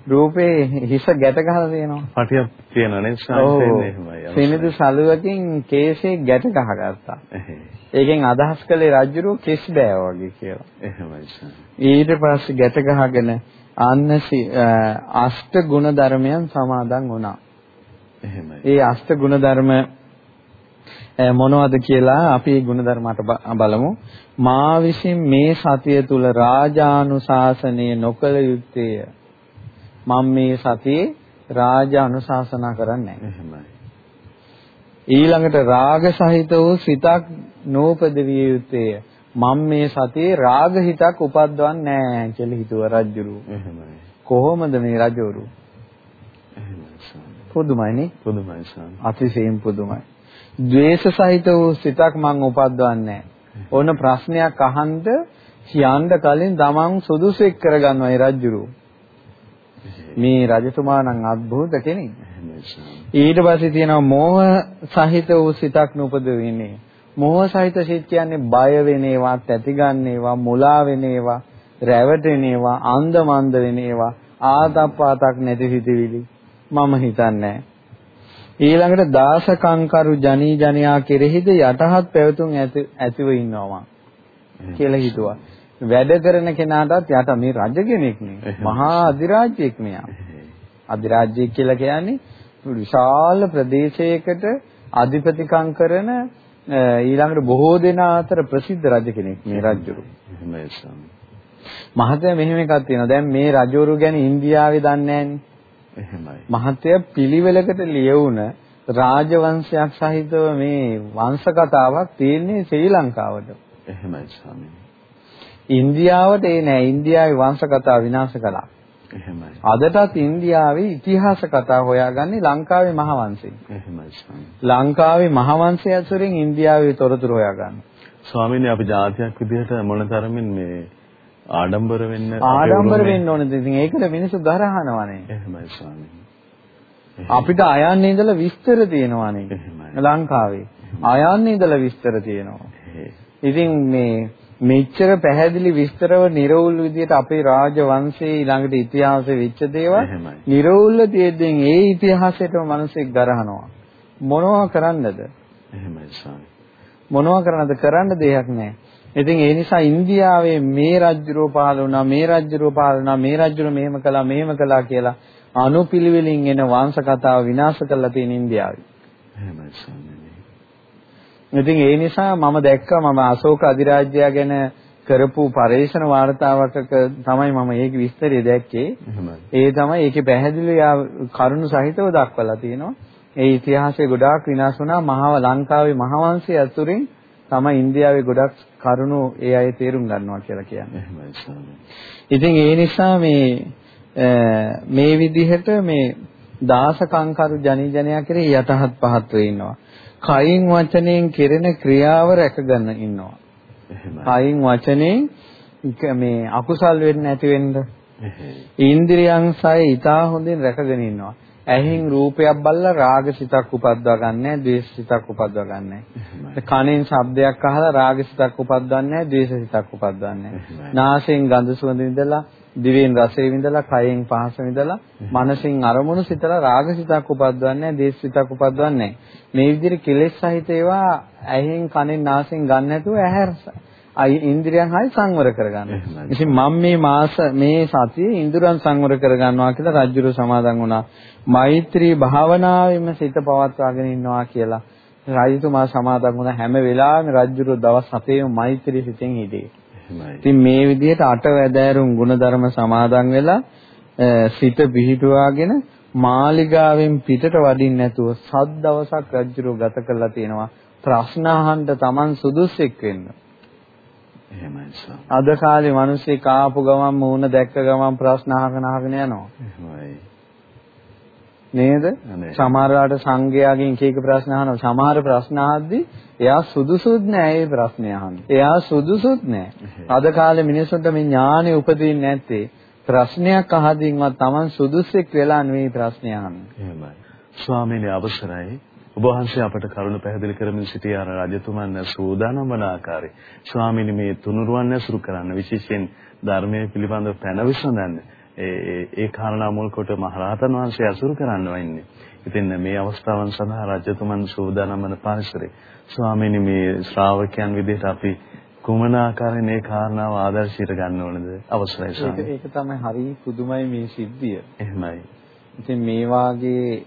රූපේ හිස ගැට ගහලා තියෙනවා. පටියක් තියෙනවා නේද සංසෙන්නේ එහෙමයි. සිනිදු සලුවකින් කේසේ ගැට ගහගත්තා. ඒකෙන් අදහස් කළේ රජුරු කෙස් බෑව වගේ කියලා. එහෙමයි. ඊට පස්සේ ගැට ගහගෙන අන්න අෂ්ට ගුණ ධර්මයන් සමාදන් වුණා. එහෙමයි. ඒ අෂ්ට ගුණ ධර්ම මොනවද කියලා අපි මේ ධර්මات බලමු. මා විසින් මේ සතිය තුල රාජානුශාසනය නොකළ යුත්තේය. මම මේ සතියේ රාජ අනුශාසනා කරන්නේ නැහැ. ඊළඟට රාග සහිත වූ සිතක් නෝපදවිය යුත්තේය. මම මේ සතියේ රාග හිතක් උපද්දවන්නේ නැහැ කියලා හිතුව රජුරු. එහෙමයි. කොහොමද මේ රජවරු? පුදුමයි නේ? පුදුමයි සම්. අතිශයින් පුදුමයි. ද්වේෂ සහිත වූ සිතක් මං උපද්දවන්නේ ඕන ප්‍රශ්නයක් අහන්න කියන්න කලින් තමන් සුදුසෙක් කරගන්නවා ඒ රජුරු. මේ රජතුමා නම් අద్භූත කෙනෙක්. ඊට පස්සේ තියෙනවා මෝහ සහිත වූ සිතක් නුපද වෙන්නේ. මෝහ සහිත සිත් කියන්නේ බය වෙන ඒවා, තැති ගන්න ඒවා, මුලා වෙන ඒවා, රැවටෙන ඒවා, අන්ධ මන්ද වෙන ඒවා, ආතප්පාතක් නැති හිතවිලි. මම හිතන්නේ ඊළඟට දාසකංකරු ජනී ජනයා කෙරෙහිද යටහත් පැවතුම් ඇතිව ඉන්නවා කියලා හිතුවා. වැඩ කරන කෙනාටත් යට මේ රජ කෙනෙක් නේ. මහා අධිරාජ්‍යයක් මෙයා. අධිරාජ්‍යයක් කියලා කියන්නේ විශාල ප්‍රදේශයකට අධිපතිකම් කරන ඊළඟට බොහෝ දෙනා අතර ප්‍රසිද්ධ රජ කෙනෙක් මේ රජුරු. එහෙමයි ස්වාමී. මහතය මෙහෙම එකක් තියෙනවා. දැන් මේ රජවරු ගැන ඉන්දියාවේ දන්නේ එහෙමයි. මහතය පිළිවෙලකට ලියවුන රාජවංශයක් සහිතව මේ වංශ කතාවක් තියෙන්නේ ශ්‍රී ලංකාවට. එහෙමයි ස්වාමී. ඉන්දියාවට ඒ නෑ. ඉන්දියාවේ වංශ කතා විනාශ කළා. එහෙමයි. අදටත් ඉන්දියාවේ ඉතිහාස කතා හොයාගන්නේ ලංකාවේ මහවංශයෙන්. එහෙමයි. ලංකාවේ මහවංශය ඇසුරින් ඉන්දියාවේ තොරතුරු හොයාගන්න. ස්වාමීනි අපි ජාතියක් විදිහට මොනතරමින් මේ ආඩම්බර වෙන්න ආඩම්බර වෙන්න ඕනද ඉතින් ඒකට මිනිස්සු ගරහනවනේ එහෙමයි ස්වාමීනි අපිට අයන්නේ ඉඳලා විස්තර තියෙනවානේ ලංකාවේ අයන්නේ ඉඳලා විස්තර තියෙනවා ඉතින් මේ මෙච්චර පැහැදිලි විස්තරව නිර්වුල් විදිහට අපේ රාජවංශයේ ඊළඟට ඉතිහාසෙ වෙච්ච දේවල් නිර්වුල්ව තියෙද්දී ඒ ඉතිහාසයටම මිනිස්සෙක් ගරහනවා. මොනවා කරන්නද? එහෙමයි ස්වාමී. මොනවා කරන්නද? කරන්න දෙයක් නැහැ. ඉතින් ඒ නිසා ඉන්දියාවේ මේ රජුරෝ පහළ වුණා මේ රජුරෝ පහළ වුණා මේ රජුරෝ මෙහෙම කළා මෙහෙම කළා කියලා අනුපිළිවෙලින් එන වංශ කතාව විනාශ කරලා තියෙන ඉන්දියාවේ. එහෙමයි ස්වාමීනි. ඉතින් ඒ නිසා මම දැක්කා මම අශෝක අධිරාජ්‍යය ගැන කරපු පරේෂණ වාර්තාවකක තමයි මම ඒක විස්තරය දැක්කේ. ඒ තමයි ඒකේ පැහැදිලිව කරුණු සහිතව දක්වලා තියෙනවා. ඒ ඉතිහාසයේ ගොඩාක් විනාශ වුණා මහා ලංකාවේ මහාවංශය ඇතුරින් තමයි ඉන්දියාවේ ගොඩක් කරුණු ඒ අය තේරුම් ගන්නවා කියලා කියන්නේ. ඉතින් ඒ නිසා මේ මේ විදිහට මේ දාසකංකරු ජනී ජනයා කෙරේ යටහත් පහත් වෙ ඉන්නවා. කයින් වචනයෙන් කෙරෙන ක්‍රියාව රැකගෙන ඉන්නවා. කයින් වචනේ මේ අකුසල් වෙන්නේ නැති වෙන්න. ඉන්ද්‍රියන් සය ඊටා හොඳින් රැකගෙන ඉන්නවා. ඇහෙන් රූපයක් බලලා රාගසිතක් උපද්දවා ගන්නෑ, ද්වේෂසිතක් උපද්දවා ගන්නෑ. කනෙන් ශබ්දයක් අහලා රාගසිතක් උපද්දවන්නේ නැහැ, ද්වේෂසිතක් උපද්දවන්නේ නැහැ. නාසයෙන් ගඳ සුවඳ විඳලා, දිවෙන් රසය විඳලා, කයෙන් පහස විඳලා, මනසින් අරමුණු සිතලා රාගසිතක් උපද්දවන්නේ නැහැ, ද්වේෂසිතක් උපද්දවන්නේ නැහැ. මේ විදිහට කෙලෙස් සහිත ඒවා ඇහෙන්, කනෙන්, නාසයෙන් ගන්න නැතුව ඇහැ ඉන්ද්‍රියන් හයි සංවර කරගන්න. ඉතින් මම මේ මාස මේ සතියේ ඉන්ද්‍රයන් සංවර කරගන්නවා කියලා රජුරු සමාදන් වුණා. මෛත්‍රී භාවනාවෙම සිත පවත්වාගෙන ඉන්නවා කියලා රජතුමා සමාදන් වුණ හැම වෙලාවෙම රජුරු දවස් 7ේම මෛත්‍රී සිතෙන් හිටියේ. ඉතින් මේ විදිහට අටවැදෑරුම් ಗುಣධර්ම සමාදන් වෙලා සිත පිහිටුවාගෙන මාලිගාවෙන් පිටට වඩින්න නැතුව සත් දවසක් රජුරු ගත කරලා තියෙනවා ප්‍රශ්න අහන්න Taman සුදුස්සෙක් වෙන්න. එහෙමයි සර්. අද කාලේ මිනිස්සු කාපු ගමන් මූණ දැක්ක ගමන් ප්‍රශ්න අහගෙන අහගෙන යනවා. එහෙමයි. නේද? සමහරවිට සංඝයාගෙන් එක ප්‍රශ්න අහනවා. සමහර ප්‍රශ්න අහද්දී එයා සුදුසුත් නෑ ඒ ප්‍රශ්නේ අහන්නේ. එයා සුදුසුත් නෑ. අද කාලේ මිනිස්සුන්ට මේ ඥානෙ උපදින්නේ නැත්තේ ප්‍රශ්නයක් අහදින්වත් Taman සුදුසෙක් වෙලා නෙවෙයි ප්‍රශ්නේ අහන්නේ. එහෙමයි. ස්වාමීනි අවසරයි. ඔබ වහන්සේ අපට කරුණ පැහැදිලි කරමින් සිටිය රජතුමන් සූදානම් වන ආකාරය. ස්වාමීනි මේ තුනුරුවන් ඇසුරු කරන්න විශේෂයෙන් ධර්මයේ පිළිබඳව පැන විසඳන්න. ඒ කාරණා මුල් කොට මහරහතන් වහන්සේ අසුරු කරන්න වෙන්නේ. ඉතින් මේ අවස්ථාවන් සඳහා රජතුමන් සූදානම් වන පරිසරේ ස්වාමීනි මේ ශ්‍රාවකයන් විදිහට අපි කුමන ආකාරයෙන් මේ කාරණාව ආදර්ශයට ගන්න ඕනද අවශ්‍යයි ස්වාමී. ඒක තමයි හරි පුදුමයි මේ සිද්ධිය. එහෙමයි. ඉතින් මේ වාගේ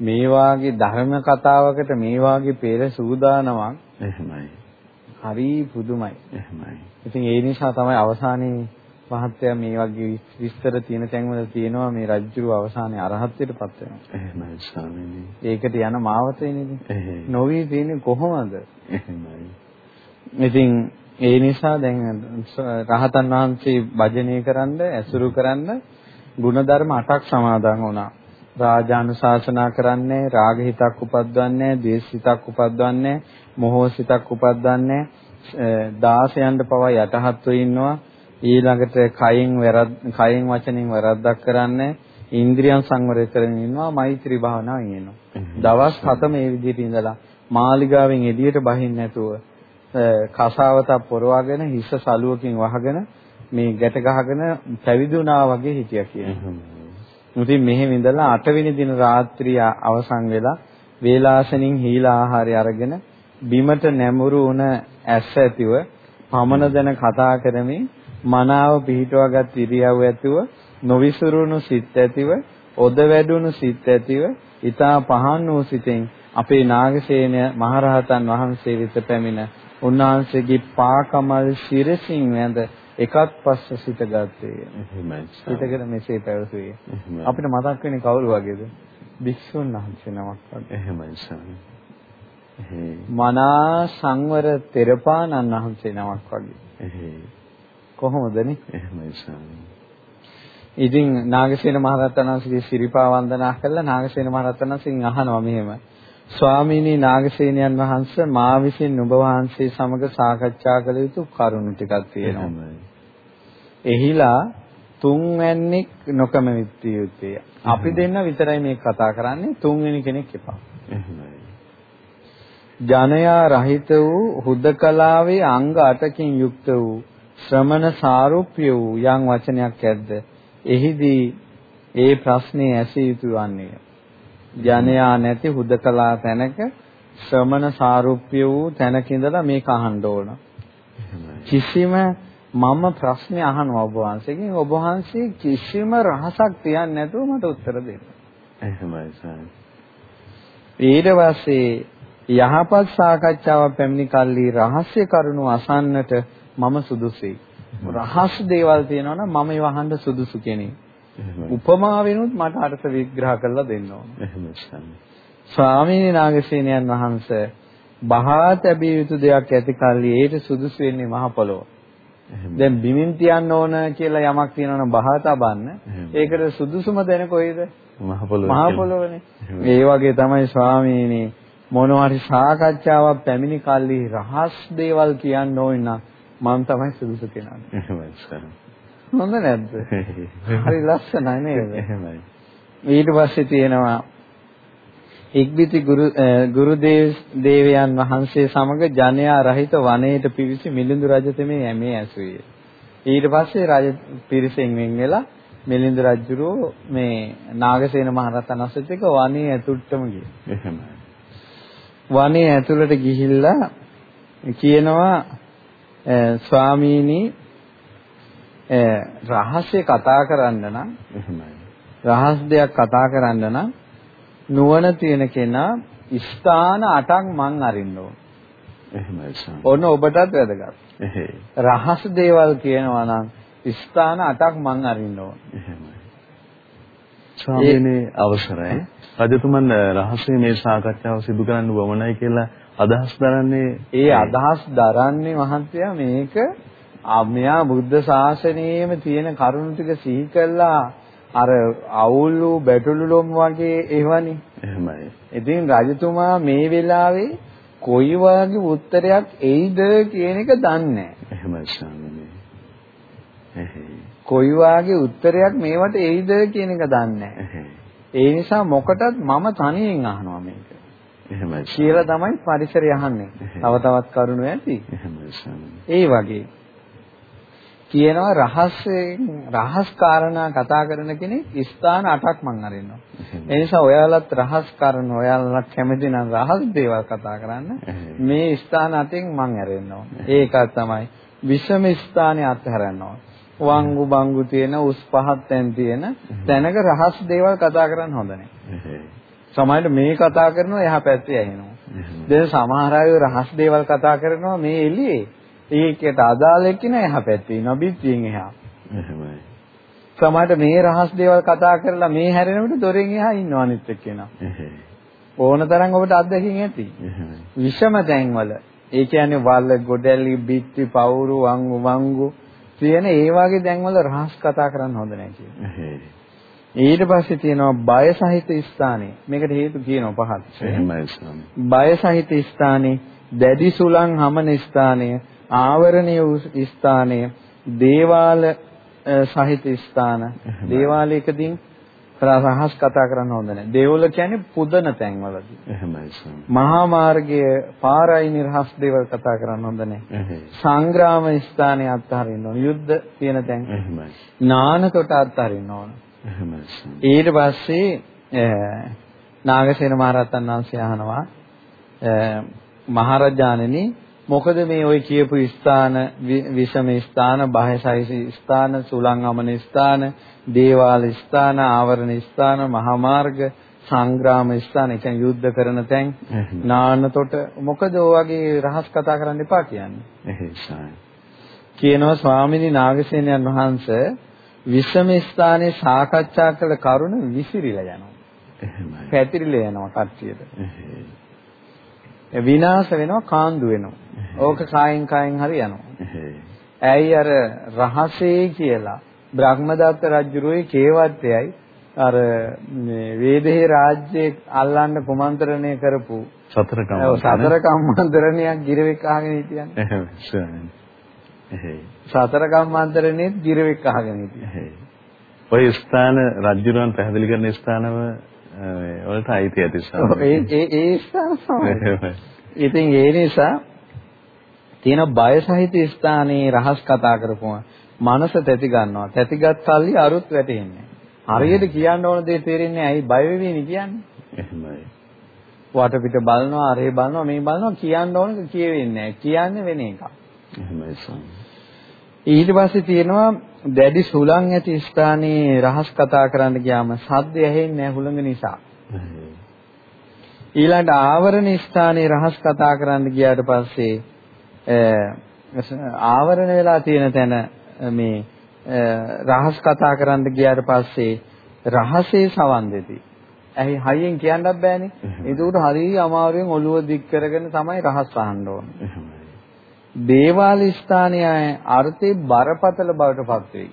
මේ වාගේ ධර්ම කතාවකට මේ වාගේ පෙර සූදානමක් එහෙමයි. හරි පුදුමයි. එහෙමයි. ඉතින් ඒ නිසා තමයි අවසානයේ මහත්තයා මේ වගේ විස්තර තියෙන තැන්වල තියෙනවා මේ රජුව අවසානයේ අරහත්ත්වයටපත් වෙනවා. එහෙමයි ස්වාමීනි. ඒකට යන මාවතේනේ. නොවි තියෙන්නේ කොහොමද? එහෙමයි. ඉතින් ඒ නිසා දැන් රහතන් වහන්සේ භජනය කරන්න, ඇසුරු කරන්න ಗುಣධර්ම 8ක් සමාදන් වුණා. රාජානුශාසනා කරන්නේ, රාග හිතක් උපද්දවන්නේ, ද්වේෂ හිතක් උපද්දවන්නේ, මොහොස හිතක් උපද්දවන්නේ, දාසයන්ට පවා යටහත්ව ඉන්නවා. ඊළඟට කයින් වැරද්ද කයින් වචනෙන් වැරද්දක් කරන්නේ ඉන්ද්‍රියන් සංවරය කරගෙන ඉන්නවා මෛත්‍රී භාවනාවෙන් ඉන්නවා. දවස් 7 මේ විදිහට ඉඳලා මාලිගාවෙන් එළියට බහින්න නැතුව කසාවතක් පොරවාගෙන හිස සලුවකින් වහගෙන මේ ගැට ගහගෙන පැවිදි වුණා වගේ හිටියා කියන්නේ. ඉතින් මෙහෙම ඉඳලා 8 වෙනි දින රාත්‍රිය අවසන් වෙලා වේලාසනින් හීලා ආහාරය අරගෙන බිමට නැමුරු වුණ ඇස් ඇතිව පමන දැන කතා කරමින් මනාව පිහිටුවාගත් ඉරියව් ඇතිව නොවිසුරුණු සිත් ඇතිව ඔද වැඩුණු සිත් ඇතිව ඊතා පහන් වූ සිතෙන් අපේ නාගසේන මහරහතන් වහන්සේ වෙත පැමිණ උන්වහන්සේගේ පාකමල් ශිරසින් වැඳ එකත් පස්ස සිට ගත්තේ. එහෙමයි. සිටගෙන මෙසේ පැවසුවේ. අපිට මතක් වෙන්නේ කවුරු වගේද? භික්ෂුන් වහන්සේ නමක් වගේ. එහෙමයි ස්වාමී. මනා සංවර තෙරපාණන් වහන්සේ නමක් වගේ. කොහොමදනේ? එහෙමයි ස්වාමී. ඉතින් නාගසේන මහරහතන් වහන්සේගේ සිරිපා වන්දනා කළා නාගසේන මහරහතන් වහන්සේගෙන් අහනවා මෙහෙම. ස්වාමීනි නාගසේනයන් වහන්සේ මා විසින් නුඹ වහන්සේ සමග සාකච්ඡා කළ යුතු කරුණු ටිකක් තියෙනවා. එහිලා තුන්වැන්නෙක් නොකමැති යුත්තේ. අපි දෙන්න විතරයි මේක කතා කරන්නේ තුන්වෙනි කෙනෙක් එපා. ජනයා රහිත වූ හුදකලාවේ අංග 8කින් යුක්ත වූ ශ්‍රමණ සාරූප්‍ය වූ යම් වචනයක් ඇද්ද? එහිදී ඒ ප්‍රශ්නේ ඇසිය යුතු වන්නේ. ජනයා නැති හුදකලා තැනක ශ්‍රමණ සාරූප්‍ය වූ තැනක ඉඳලා මේක අහන්න ඕන. කිසිම මම ප්‍රශ්නේ අහනවා ඔබ වහන්සේගෙන් ඔබ වහන්සේ කිසිම රහසක් තියන්නේ නැතුව මට උත්තර දෙන්න. එහෙමයි සර්. ඊට පස්සේ යහපත් සාකච්ඡාවක් පැමිණි කල්ලි රහස්‍ය කරුණු අසන්නට මම සුදුසුයි. රහස් දේවල් තියෙනවා නම් මම ඒව අහන්න සුදුසු කෙනෙක්. උපමාවෙනුත් මට අර්ථ විග්‍රහ කරලා දෙන්න ඕන. එහෙමයි ස්වාමීන් නාගසේනයන් වහන්සේ බහා තැබිය යුතු දෙයක් ඇති කල්ලි ඒට සුදුසු වෙන්නේ මහ පොළොව. දැන් බිමින් තියන්න ඕන කියලා යමක් තියෙනවනම් බහා තබන්න. ඒකට සුදුසුම දෙන කොයිද? මහ පොළොව. මහ පොළොවනේ. ඒ වගේ තමයි ස්වාමීනි මොනවාරි සාකච්ඡාවක් පැමිණි කල්ලි රහස් දේවල් කියන්න ඕන නම් මම තමයි සුදුසු කෙනා. එහෙමයි සර්. හොඳ නැද්ද? හරි ලස්සනයි නේද? එහෙමයි. ඊට පස්සේ තියෙනවා ඉක්බිති ගුරු ගුරු දේවයන් වහන්සේ සමග ජනයා රහිත වනයේට පිවිසි මිලිඳු රජතෙමේ යමේ ඇසුවේ. ඊට පස්සේ රජ පිරිසෙන් වෙන් වෙලා මිලිඳු රජුරෝ මේ නාගසේන මහරහතන් වහන්සේත් එක්ක වනයේ ඇතුළටම ගියා. එහෙමයි. වනයේ ඇතුළට ගිහිල්ලා කියනවා ස්වාමීනි රහස්‍ය කතා කරන්න නම් රහස් දෙයක් කතා කරන්න නම් නුවණ තියෙන කෙනා ස්ථාන 8ක් මං අරින්න ඕන. එහෙමයි සම්. ඔන්න ඔබටත් වැදගත්. එහෙයි. රහස් දේවල් කියනවා නම් ස්ථාන 8ක් මං අරින්න ඕන. එහෙමයි. ස්වාමීනි අවසරයි. රජතුමන් රහසේ මේ සාකච්ඡාව සිදු කරන්න වමනයි කියලා අදහස් දරන්නේ ඒ අදහස් දරන්නේ මහත්තයා මේක මෙයා බුද්ධ ශාසනයේම තියෙන කරුණු ටික සිහි කළා අර අවුල්ු බැටළු ලොම් වගේ එවනේ. එහෙමයි. ඉතින් රජතුමා මේ වෙලාවේ කොයි වගේ උත්තරයක් එයිද කියන එක දන්නේ නැහැ. එහෙමයි ස්වාමීනි. කොයි වගේ උත්තරයක් මේවට එයිද කියන එක දන්නේ නැහැ. ඒ නිසා මොකටත් මම තනියෙන් අහනවා. එහෙමයි. කියලා තමයි පරිසරය අහන්නේ. තව තවත් කරුණු ඇති. ඒ වගේ කියනවා රහස්යෙන් රහස් කාරණා කතා කරන කෙනෙක් ස්ථාන 8ක් මං අරින්නවා. ඒ නිසා ඔයාලත් රහස් කරන ඔයාලත් කැමති නම් රහස් දේවල් කතා කරන්න මේ ස්ථාන 8න් මං ඇරෙන්නවා. ඒක තමයි විෂම ස්ථානේ අත්හැරෙනවා. වංගු බංගු තියෙන උස් පහත් තැන් තියෙන තැනක රහස් දේවල් කතා කරන්න හොඳ නැහැ. සමහරවිට මේ කතා කරනවා එහා පැත්තේ ඇහෙනවා. දැන් සමහර අය රහස් දේවල් කතා කරනවා මේ එළියේ ඒකට අදාළ එක්කින එහා පැත්තේ ඉන්නවා පිටියෙන් එහා. එහෙමයි. සමහරට මේ රහස් දේවල් කතා කරලා මේ හැරෙනකොට දොරෙන් එහා ඉන්නවා අනිත් එක්කෙනා. ඕන තරම් ඔබට අත්දැකීම් ඇති. විෂම තැන්වල ඒ කියන්නේ වල්ල ගොඩැලි බිත්ති පවුරු වංගු වංගු තියෙන ඒ වගේ තැන්වල රහස් කතා කරන්න හොඳ නැහැ කියන්නේ. ඊට පස්සේ තියෙනවා බය සහිත ස්ථානේ. මේකට හේතු කියනවා පහක්. එහෙමයි ස්වාමී. බය සහිත ස්ථානේ, දැඩි සුලං හමන ස්ථානය, ආවරණීය ස්ථානය දේවාල සහිත ස්ථාන දේවාලයකදී රහස් කතා කරන්න හොඳ නැහැ. දේවල කියන්නේ පුදන තැන්වලදී. එහෙමයි මහා මාර්ගයේ පාරයි නිර්හස් දේවල් කතා කරන්න හොඳ නැහැ. සංග්‍රාම ස්ථානයේ අත්හරින්න ඕන. යුද්ධ තියෙන තැන්. එහෙමයි. නානකොට අත්හරින්න ඕන. ඊට පස්සේ නාගසේන මහරහතන් වහන්සේ අහනවා මහරජාණෙනි මොකද මේ ওই කියපු ස්ථාන විෂම ස්ථාන බාහ්‍යසයිසි ස්ථාන සුලංගමන ස්ථාන දේවාල ස්ථාන ආවරණ ස්ථාන මහා මාර්ග සංග්‍රාම ස්ථාන කියන්නේ යුද්ධ කරන තැන් නානතොට මොකද ඔය වගේ රහස් කතා කරන්න එපා කියන්නේ. එහෙසයි කියනවා ස්වාමිනී නාගසේනයන් වහන්සේ විෂම ස්ථානයේ සාකච්ඡා කළ කරුණ විසිරිලා යනවා. එහෙමයි. පැතිරිලා යනවා කට්ටියට. විනාශ වෙනවා කාන්දු වෙනවා. ඕක කායෙන් කායෙන් හරි යනවා. ඇයි අර රහසේ කියලා බ්‍රහ්මදත්ත රජුරුවේ කේවත්තයයි අර මේ වේදේ රාජ්‍යයේ අල්ලන්න කුමන්ත්‍රණය කරපු සතර කම් සතර කම්මන්ත්‍රණයක් ගිරවෙක් අහගෙන හිටියන්නේ. එහෙයි. සතර කම්මන්ත්‍රණෙත් ගිරවෙක් අහගෙන හිටියා. ඔය ස්ථාන රජුරන් පැහැදිලි කරන ස්ථානව වලට අයිති ඇති ඒ ඒ ඒ ස්ථාන තමයි. ඉතින් ඒ නිසා තියෙන බය සහිත ස්ථානයේ රහස් කතා කරපුවම මනස තැති ගන්නවා. තැතිගත් කල්ලි අරුත් වැටෙන්නේ. හරියට කියන්න ඕන දේ තේරෙන්නේ ඇයි බය වෙවිනේ කියන්නේ. එහෙමයි. වටපිට බලනවා, අරේ බලනවා, මේ බලනවා කියන්න ඕන කියවෙන්නේ නැහැ. කියන්නේ වෙන එකක්. එහෙමයි සම්. ඊට පස්සේ තියෙනවා දැඩි සුළං ඇති ස්ථානයේ රහස් කතා කරන්න ගියාම සද්ද ඇහෙන්නේ නැහැ හුළඟ නිසා. ඊළඟ ආවරණ ස්ථානයේ රහස් කතා කරන්න ගියාට පස්සේ ආවරණ වෙලා තියෙන තැන මේ රහස් කතා කරන්න ගියාට පස්සේ රහසේ සවන් දෙති. ඇයි හයියෙන් කියන්නත් බෑනේ. ඒකට හරිය අමාරුවෙන් ඔළුව දික් කරගෙන තමයි රහස් අහන්න ඕනේ. දේවාල ස්ථානයේ අර්ථේ බරපතල බවට පත් වෙයි.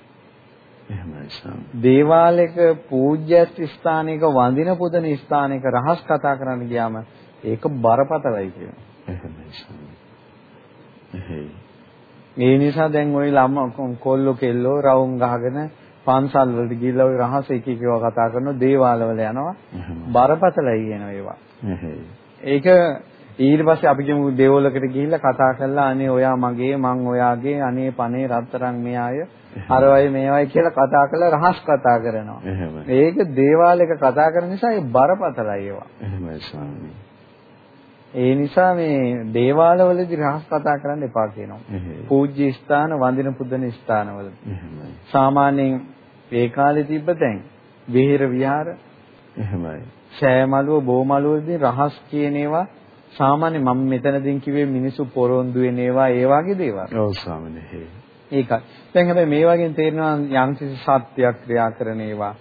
දේවාලයක පූජ්‍ය ස්ථානයක වඳින පුදන ස්ථානයක රහස් කතා කරන්න ගියාම ඒක බරපතලයි කියනවා. ඒ නිසා දැන් ওই ළම කොල්ලෝ කෙල්ලෝ රවුම් ගහගෙන පන්සල් වලට ගිහිල්ලා ওই රහස එක එක ඒවා කතා කරනවා දේවාල වල යනවා බරපතලයි කියන ඒවා. ඒක ඊට පස්සේ අපි කියමු දේවලකට ගිහිල්ලා කතා කරලා අනේ ඔයා මගේ මං ඔයාගේ අනේ පනේ රත්තරන් මේ අය අරවයි මේවයි කියලා කතා කරලා රහස් කතා කරනවා. ඒක දේවාලයක කතා කරන නිසා ඒ බරපතලයි ඒවා. එහෙමයි ස්වාමී. ඒ නිසා මේ දේවාලවලදී රහස් කතා කරන්න එපා කියනවා. පූජ්‍ය ස්ථාන, වන්දින පුදන ස්ථානවල. සාමාන්‍යයෙන් ඒ කාලේ තිබ්බ තැන් විහෙර විහාර එහෙමයි. සෑමලුව බෝමලුවදී රහස් කියන ඒවා සාමාන්‍ය මම මෙතනදීන් කිව්වේ මිනිසු පොරොන්දු වෙන ඒවා ඒ වගේ දේවල්. ඔව් සාමාන්‍ය ඒකයි. දැන් හැබැයි මේ වගේ තේරෙනවා යම්කිසි සත්‍යයක් ක්‍රියා කරන ඒවා.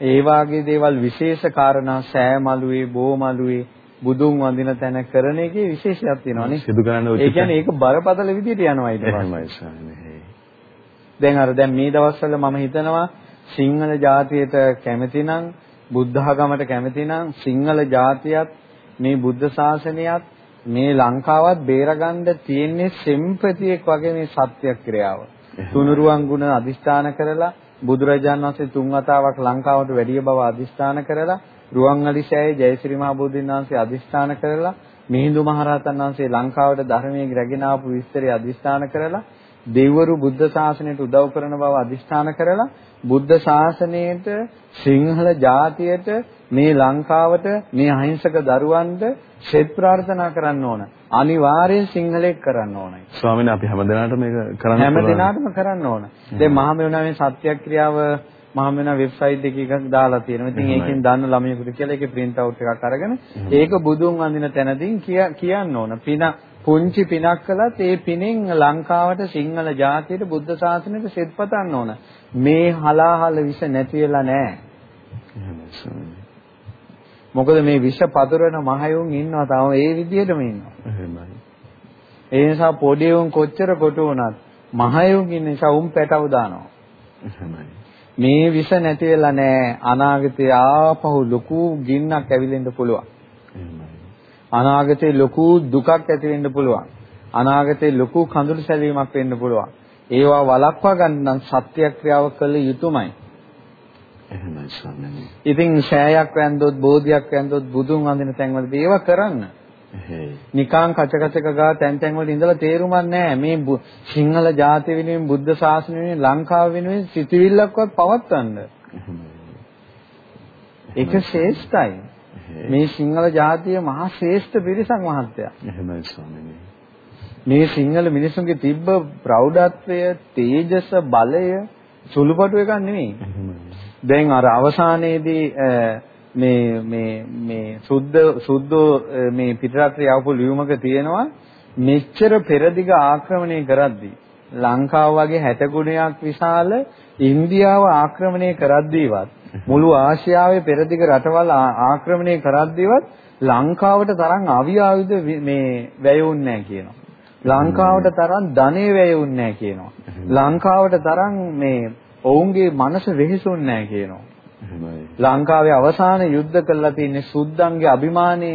ඒ වාගේ දේවල් විශේෂ කාරණා සෑමලුවේ බෝමලුවේ බුදුන් වඳින තැන කරන එකේ විශේෂයක් තියෙනවා නේ. සිදු කරන්න ඒ කියන්නේ ඒක බරපතල විදියට යනවා ඊට පස්සේ. දැන් අර දැන් මේ දවස්වල මම හිතනවා සිංහල ජාතියට කැමති නම් බුද්ධ ආගමට කැමති නම් සිංහල ජාතියත් මේ බුද්ධ ශාසනයත් මේ ලංකාවත් බේරගන්න තියෙන්නේ සෙම්පතියෙක් වගේ මේ සත්‍යක්‍රියාව. තුනුරුවන් ගුණ අදිස්ථාන කරලා බුදුරජාණන් වහන්සේ තුන් වතාවක් ලංකාවට වැඩිය බව අදිස්ථාන කරලා රුවන්වැලිසෑයේ ජයශ්‍රී මහ බෝධීන් වහන්සේ අදිස්ථාන කරලා මිහිඳු මහරහතන් වහන්සේ ලංකාවට ධර්මයේ රැගෙන ආපු විස්තරය අදිස්ථාන කරලා දෙවිවරු බුද්ධ ශාසනයට උදව් කරන බව අදිස්ථාන කරලා බුද්ධ ශාසනයට සිංහල ජාතියට මේ ලංකාවට මේ අහිංසක දරුවන්ට සෙත් ප්‍රාර්ථනා කරන්න ඕන. අනිවාර්යෙන් සිංහලෙක් කරන්න ඕනයි. ස්වාමීන් අපි හැමදෙනාටම මේක කරන්න හැමදෙනාටම කරන්න ඕන. දැන් මහමෙවුනාවේ සත්‍යක්‍රියාව මම වෙන වෙබ්සයිට් එකක දාලා තියෙනවා. ඉතින් ඒකෙන් දාන්න ළමයෙකුට කියලා ඒකේ print out එකක් අරගෙන ඒක බුදුන් වඳින තැනදී කියන්න ඕන. පින පුංචි පිනක් කළත් ඒ පිනෙන් ලංකාවට සිංහල ජාතියට බුද්ධ ශාසනයට සෙත්පතන්න ඕන. මේ හලාහල විෂ නැති වෙලා නැහැ. මොකද මේ විෂ පතුරන මහයුන් ඉන්නවා තාම ඒ විදිහටම ඉන්නවා. ඒ නිසා පොඩි උන් කොච්චර කොට වුණත් මහයුන් ඉන්න නිසා උන් පැටව දානවා. මේ විෂ නැති වෙලා නැහැ. අනාගතේ ආපහු ලොකු ගින්නක් ඇවිලෙන්න පුළුවන්. අනාගතේ ලොකු දුකක් ඇති වෙන්න පුළුවන්. අනාගතේ ලොකු කඳුළු සැලීමක් වෙන්න පුළුවන්. ඒවා වළක්වා ගන්න නම් සත්‍යක්‍රියාව කළ යුතුමයි. එහෙමයි ස්වාමීනි. ඉතින් ශෑයක් වැන්දොත් බෝධියක් වැන්දොත් බුදුන් වඳින තැන්වලදී ඒවා කරන්න. නිකාං කචකචක ගා තැන් තැන් වල ඉඳලා තේරුමක් නැහැ මේ සිංහල ජාතිය වෙනුවෙන් බුද්ධ ශාසනය වෙනුවෙන් ලංකාව වෙනුවෙන් සිටිවිල්ලක්වත් පවත්වන්න ඒක ශ්‍රේෂ්ඨයි. මේ සිංහල ජාතිය මහා ශ්‍රේෂ්ඨ පිරිසක් මහත්තයා. එහෙමයි ස්වාමීනි. මේ සිංහල මිනිසුන්ගේ තිබ්බ ප්‍රෞಢත්වය, තේජස, බලය සුළුපටු එකක් නෙමෙයි. දැන් අර අවසානයේදී මේ මේ මේ සුද්ධ සුද්ධෝ මේ පිටරටේ ආපු ලියුමක තියෙනවා මෙච්චර පෙරදිග ආක්‍රමණය කරද්දී ලංකාව වගේ 60 ගුණයක් විශාල ඉන්දියාව ආක්‍රමණය කරද්දීවත් මුළු ආසියාවේ පෙරදිග රටවල් ආක්‍රමණය කරද්දීවත් ලංකාවට තරම් අවි ආයුධ මේ වැයුන්නේ නැහැ කියනවා. ලංකාවට තරම් ධනෙ වැයුන්නේ නැහැ කියනවා. ලංකාවට තරම් මේ ඔවුන්ගේ මනස වෙහෙසුන්නේ නැහැ කියනවා. ලංකාවේ අවසාන යුද්ධ කළා තියෙන්නේ සුද්දන්ගේ අභිමානය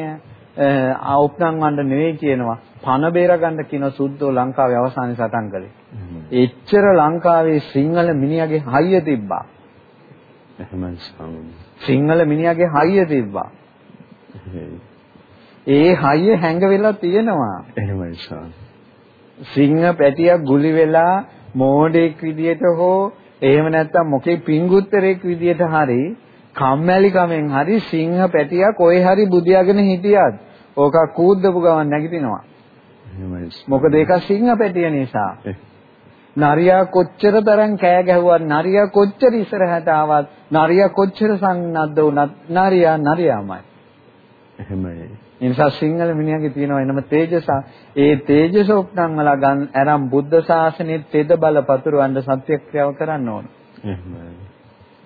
ආඋප්නංවන්න නෙවෙයි කියනවා. පණ බේර ගන්න කියන සුද්දෝ ලංකාවේ අවසානයේ සටන් කළේ. එච්චර ලංකාවේ සිංහල මිනිහාගේ හයිය තිබ්බා. සිංහල මිනිහාගේ හයිය තිබ්බා. ඒ හයිය හැංග වෙලා තියෙනවා. එහෙමයි ස්වාමීනි. සිංහ පැටියක් ගුලි වෙලා මෝඩෙක් විදියට හෝ එහෙම නැත්නම් මොකේ පිංගුත්තරෙක් විදියට හරි කම්මැලි කමෙන් හරි සිංහ පැටියක් ඔය හරි බුදියාගෙන හිටියත් ඕක කූද්දපු ගමන් නැගිටිනවා. මොකද ඒක සිංහ පැටිය නිසා. නරියා කොච්චර තරම් කෑ ගැහුවත් නරියා කොච්චර ඉස්සරහට ආවත් නරියා කොච්චර සන්නද්ධ වුණත් නරියා නරියාමයි. එහෙමයි. ඒ නිසා සිංහල මිනිහාගේ තියෙන වෙනම තේජස ඒ තේජස උක්නම් වල ගන්න අරන් බුද්ධ ශාසනයේ තෙද බල පතුරවන්න සත්‍යක්‍රියාව කරන්න ඕන.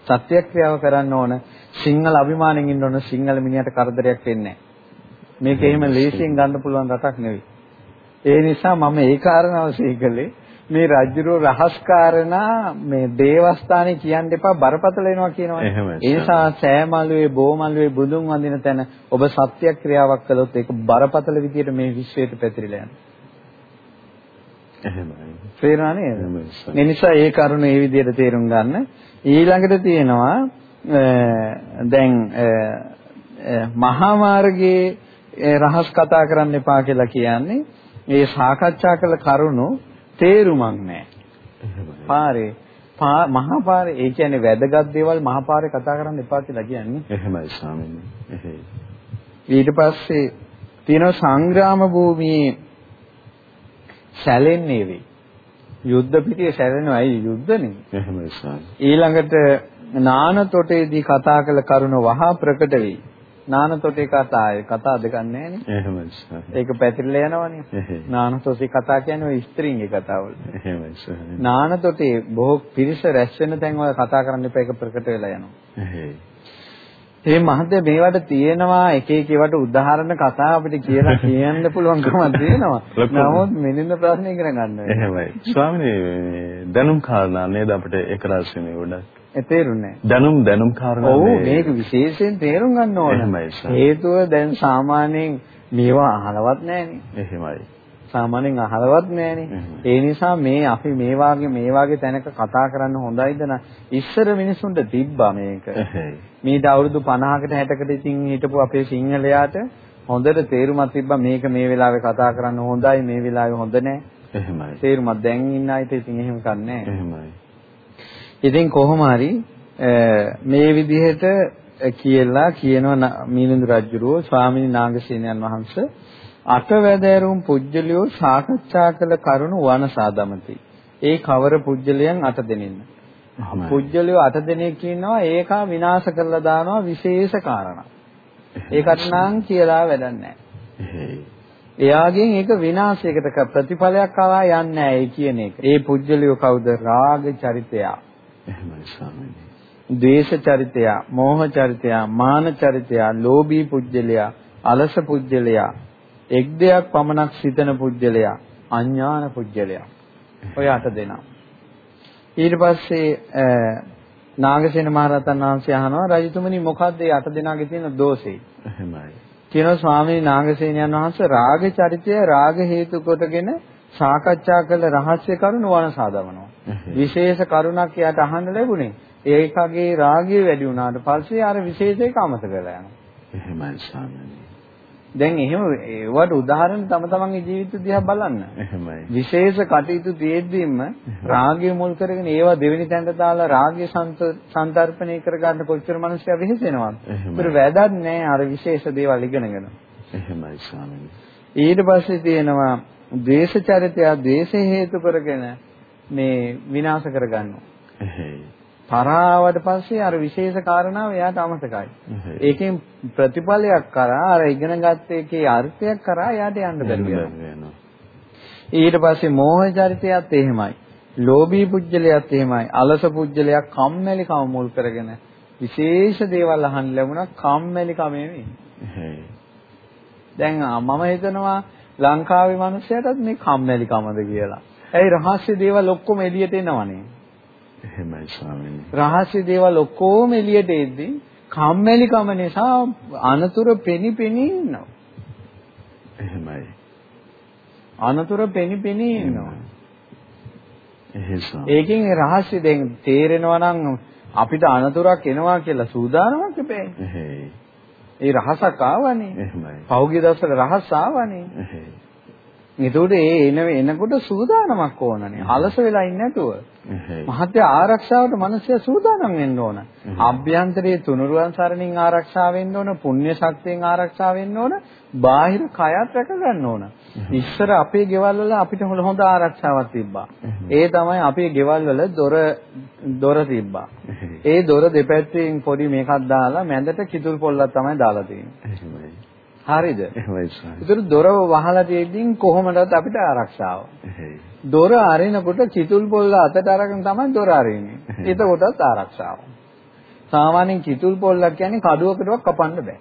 සත්‍යක්‍රියාව කරන්න ඕන. සිංහල අභිමාණයෙන් ඉන්න ඕන සිංහල මිනිහට කරදරයක් වෙන්නේ නැහැ. මේක එහෙම ලේසියෙන් ගන්න පුළුවන් රටක් නෙවෙයි. ඒ නිසා මම ඒ කාරණාව සීකලේ මේ රජුරෝ රහස් කාරණා මේ දේවස්ථානේ කියන්න එපා බරපතල වෙනවා කියනවනේ. ඒ නිසා සෑමලුවේ බෝමලුවේ බුදුන් වඳින තැන ඔබ සත්‍යක්‍රියාවක් කළොත් ඒක බරපතල විදියට මේ විශ්වයට පැතිරිලා යනවා. එහෙමයි. තේරුණා නේද? ඒ නිසා ඒ කරුණ ඒ විදියට තේරුම් ගන්න. ඊළඟට තියෙනවා දැන් මහා මාර්ගයේ රහස් කතා කරන්න එපා කියලා කියන්නේ මේ සාකච්ඡා කළ කරුණු තේරුමක් නැහැ. පාරේ මහා පාරේ ඒ කියන්නේ වැදගත් දේවල් මහා පාරේ කතා කරන්න එපා කියලා කියන්නේ. එහෙමයි ස්වාමීනි. එහෙයි. ඊට පස්සේ තියෙන සංග්‍රාම භූමියේ සැලෙන්නේ වෙයි. යුද්ධ පිටියේ සැලෙනවා ඇයි යුද්ධනේ? එහෙමයි ස්වාමී. ඊළඟට නාන තොටේදී කතා කළ කරුණ වහා ප්‍රකට වෙයි. නානතොටේ කතාවේ කතා දෙකක් නැහැනේ. එහෙමයි සර්. ඒක පැතිරලා යනවනේ. නානතොටේ කතා කියන්නේ ඔය ස්ත්‍රීන්ගේ කතාවල. එහෙමයි සර්. නානතොටේ බොහෝ පිරිස රැස් වෙන තැන් වල කතා කරන්න එපා ඒක ප්‍රකට වෙලා යනවා. එහෙයි. මේ මහත්ය මේවට තියෙනවා එක එක ඒවට උදාහරණ කතා අපිට කියලා කියන්න පුළුවන්කමක් තියෙනවා. නමුත් මෙන්න ප්‍රශ්නේ ඉගෙන ගන්න. එහෙමයි. ස්වාමිනේ දැනුම් කාරණා නේද අපිට එක රාශියේ ගොඩක්. ඒ තේරුන්නේ දැනුම් දැනුම් කාරණා ඔව් මේක විශේෂයෙන් තේරුම් ගන්න ඕනේ. හේතුව දැන් සාමාන්‍යයෙන් මේවා අහලවත් නැහනේ. එහෙමයි. සාමාන්‍යයෙන් අහලවත් නැහනේ. ඒ නිසා මේ අපි මේ වාගේ මේ වාගේ තැනක කතා කරන්න හොඳයිද නා ඉස්සර මිනිසුන්ට තිබ්බා මේක. මීට අවුරුදු 50කට 60කට ඉතින් හිටපු අපේ සිංහලයාට හොඳට තේරුමක් තිබ්බා මේක මේ වෙලාවේ කතා කරන්න හොඳයි මේ වෙලාවේ හොඳ නැහැ. එහෙමයි. තේරුමක් දැන් ඉන්න අයට ඉතින් එහෙම කන්නේ නැහැ. එහෙමයි. ඉතින් කොහොම හරි මේ විදිහට කියලා කියනවා මීනඳු රජුරෝ ස්වාමීන් නාගසේනයන් වහන්සේ අටවැදෑරුම් පුජ්‍යලියෝ සාකච්ඡා කළ කරුණු වනසා දමති. ඒ කවර පුජ්‍යලයන් අට දෙනින්න. පුජ්‍යලියෝ අට දෙනෙක් ඉන්නවා ඒක විනාශ කරලා දානවා විශේෂ කාරණා. ඒකට නම් කියලා වැඩක් නැහැ. එයාගෙන් ඒක විනාශයකට ප්‍රතිඵලයක් ආවා යන්නේ නැහැ කියන එක. ඒ පුජ්‍යලියෝ කවුද? රාග චරිතයා. එහෙමයි ස්වාමීනි. ද්වේෂ චරිතය, මෝහ චරිතය, මාන චරිතය, ලෝභී පුජ්‍යලයා, අලස පුජ්‍යලයා, එක් දෙයක් පමණක් සිතන පුජ්‍යලයා, අඥාන පුජ්‍යලයා. ඔය අට දෙනා. ඊට පස්සේ නාගසේන මහරහතන් වහන්සේ අහනවා රජතුමනි මොකද්ද මේ අට දෙනාගේ තියෙන දෝෂේ? එහෙමයි. කියනවා ස්වාමීන් නාගසේනයන් වහන්සේ රාග චරිතය රාග හේතු කොටගෙන සාකච්ඡා කළ රහස්‍ය කරුණු වනසාදවනවා. විශේෂ කරුණක් එයාට අහන්න ලැබුණේ. ඒකගේ රාගය වැඩි වුණාට පස්සේ අර විශේෂ එක අමතක කරලා යනවා. එහෙමයි ස්වාමීනි. දැන් එහෙම ඒවට උදාහරණ තම තමන්ගේ ජීවිත දිහා බලන්න. එහෙමයි. විශේෂ කටයුතු තියෙද්දිම රාගය මුල් කරගෙන ඒවා දෙවෙනි තැනට දාලා රාගය සන්තර්පණය කරගන්න කොච්චර මිනිස්සුයා වෙහෙසෙනවද? ඒක වැදගත් නෑ අර විශේෂ දේවල් ඉගෙනගෙන. එහෙමයි ස්වාමීනි. ඊට පස්සේ තියෙනවා ද්වේෂ චරිතය ද්වේෂ හේතු කරගෙන මේ විනාශ කරගන්නවා. තරාවට පස්සේ අර විශේෂ කාරණාව එයාට අමතකයි. ඒකෙන් ප්‍රතිඵලයක් කරා අර ඉගෙන ගත්ත එකේ අර්ථයක් කරා එයාට යන්න බැරි. ඊට පස්සේ මෝහ චරිතයත් එහෙමයි. ලෝභී පුජ්‍යලයත් එහෙමයි. අලස පුජ්‍යලයක් කම්මැලි කම මුල් කරගෙන විශේෂ දේවල් අහන්න ලැබුණා කම්මැලි කමේ. දැන් මම හිතනවා ලංකාවේ මිනිස්සුන්ටත් මේ කම්මැලි කමද කියලා. ඇයි රහස්‍ය දේවල් ඔක්කොම එළියට එනවනේ. එහෙමයි ස්වාමීනි. රහස්‍ය දේවල් ඔක්කොම එළියට එද්දී කම්මැලිකම නිසා අනතුරු පෙනි පෙනි ඉන්නවා. එහෙමයි. අනතුරු පෙනි පෙනි ඉන්නවා. එහෙසම්. ඒකෙන් රහස්‍ය දැන් තේරෙනවා නම් අපිට අනතුරක් එනවා කියලා සූදානමක් එපේ. එහෙයි. ඒ රහසක් ආවනේ. එහෙමයි. පෞගිය දවසක රහස් ආවනේ. එහෙයි. එතකොට ඒ එන එනකොට සූදානමක් ඕනනේ. අලස වෙලා ඉන්නේ නැතුව. මහත්ය ආරක්ෂාවට මිනිස්සු සූදානම් වෙන්න ඕන. අභ්‍යන්තරයේ තුනුරුවන් සරණින් ආරක්ෂා වෙන්න ඕන, පුණ්‍ය ශක්තියෙන් ආරක්ෂා වෙන්න ඕන, බාහිර කයත් රැක ගන්න ඕන. ඉස්සර අපේ ගෙවල් වල අපිට හොඳ ආරක්ෂාවක් තිබ්බා. ඒ තමයි අපේ ගෙවල් වල දොර දොර තිබ්බා. ඒ දොර දෙපැත්තෙන් පොඩි මේකක් දාලා මැදට කිතුල් පොල්ලක් තමයි දාලා තියෙන්නේ. හරිද? ඒතර දොර වහලා තියෙද්දී කොහොමදත් අපිට ආරක්ෂාව. දොර අරිනකොට කිතුල් පොල්ල අතට අරගෙන තමයි දොර අරින්නේ. එතකොටත් ආරක්ෂාව. සාමාන්‍යයෙන් කිතුල් පොල්ලක් කියන්නේ කඩුවකටවත් කපන්න බෑ.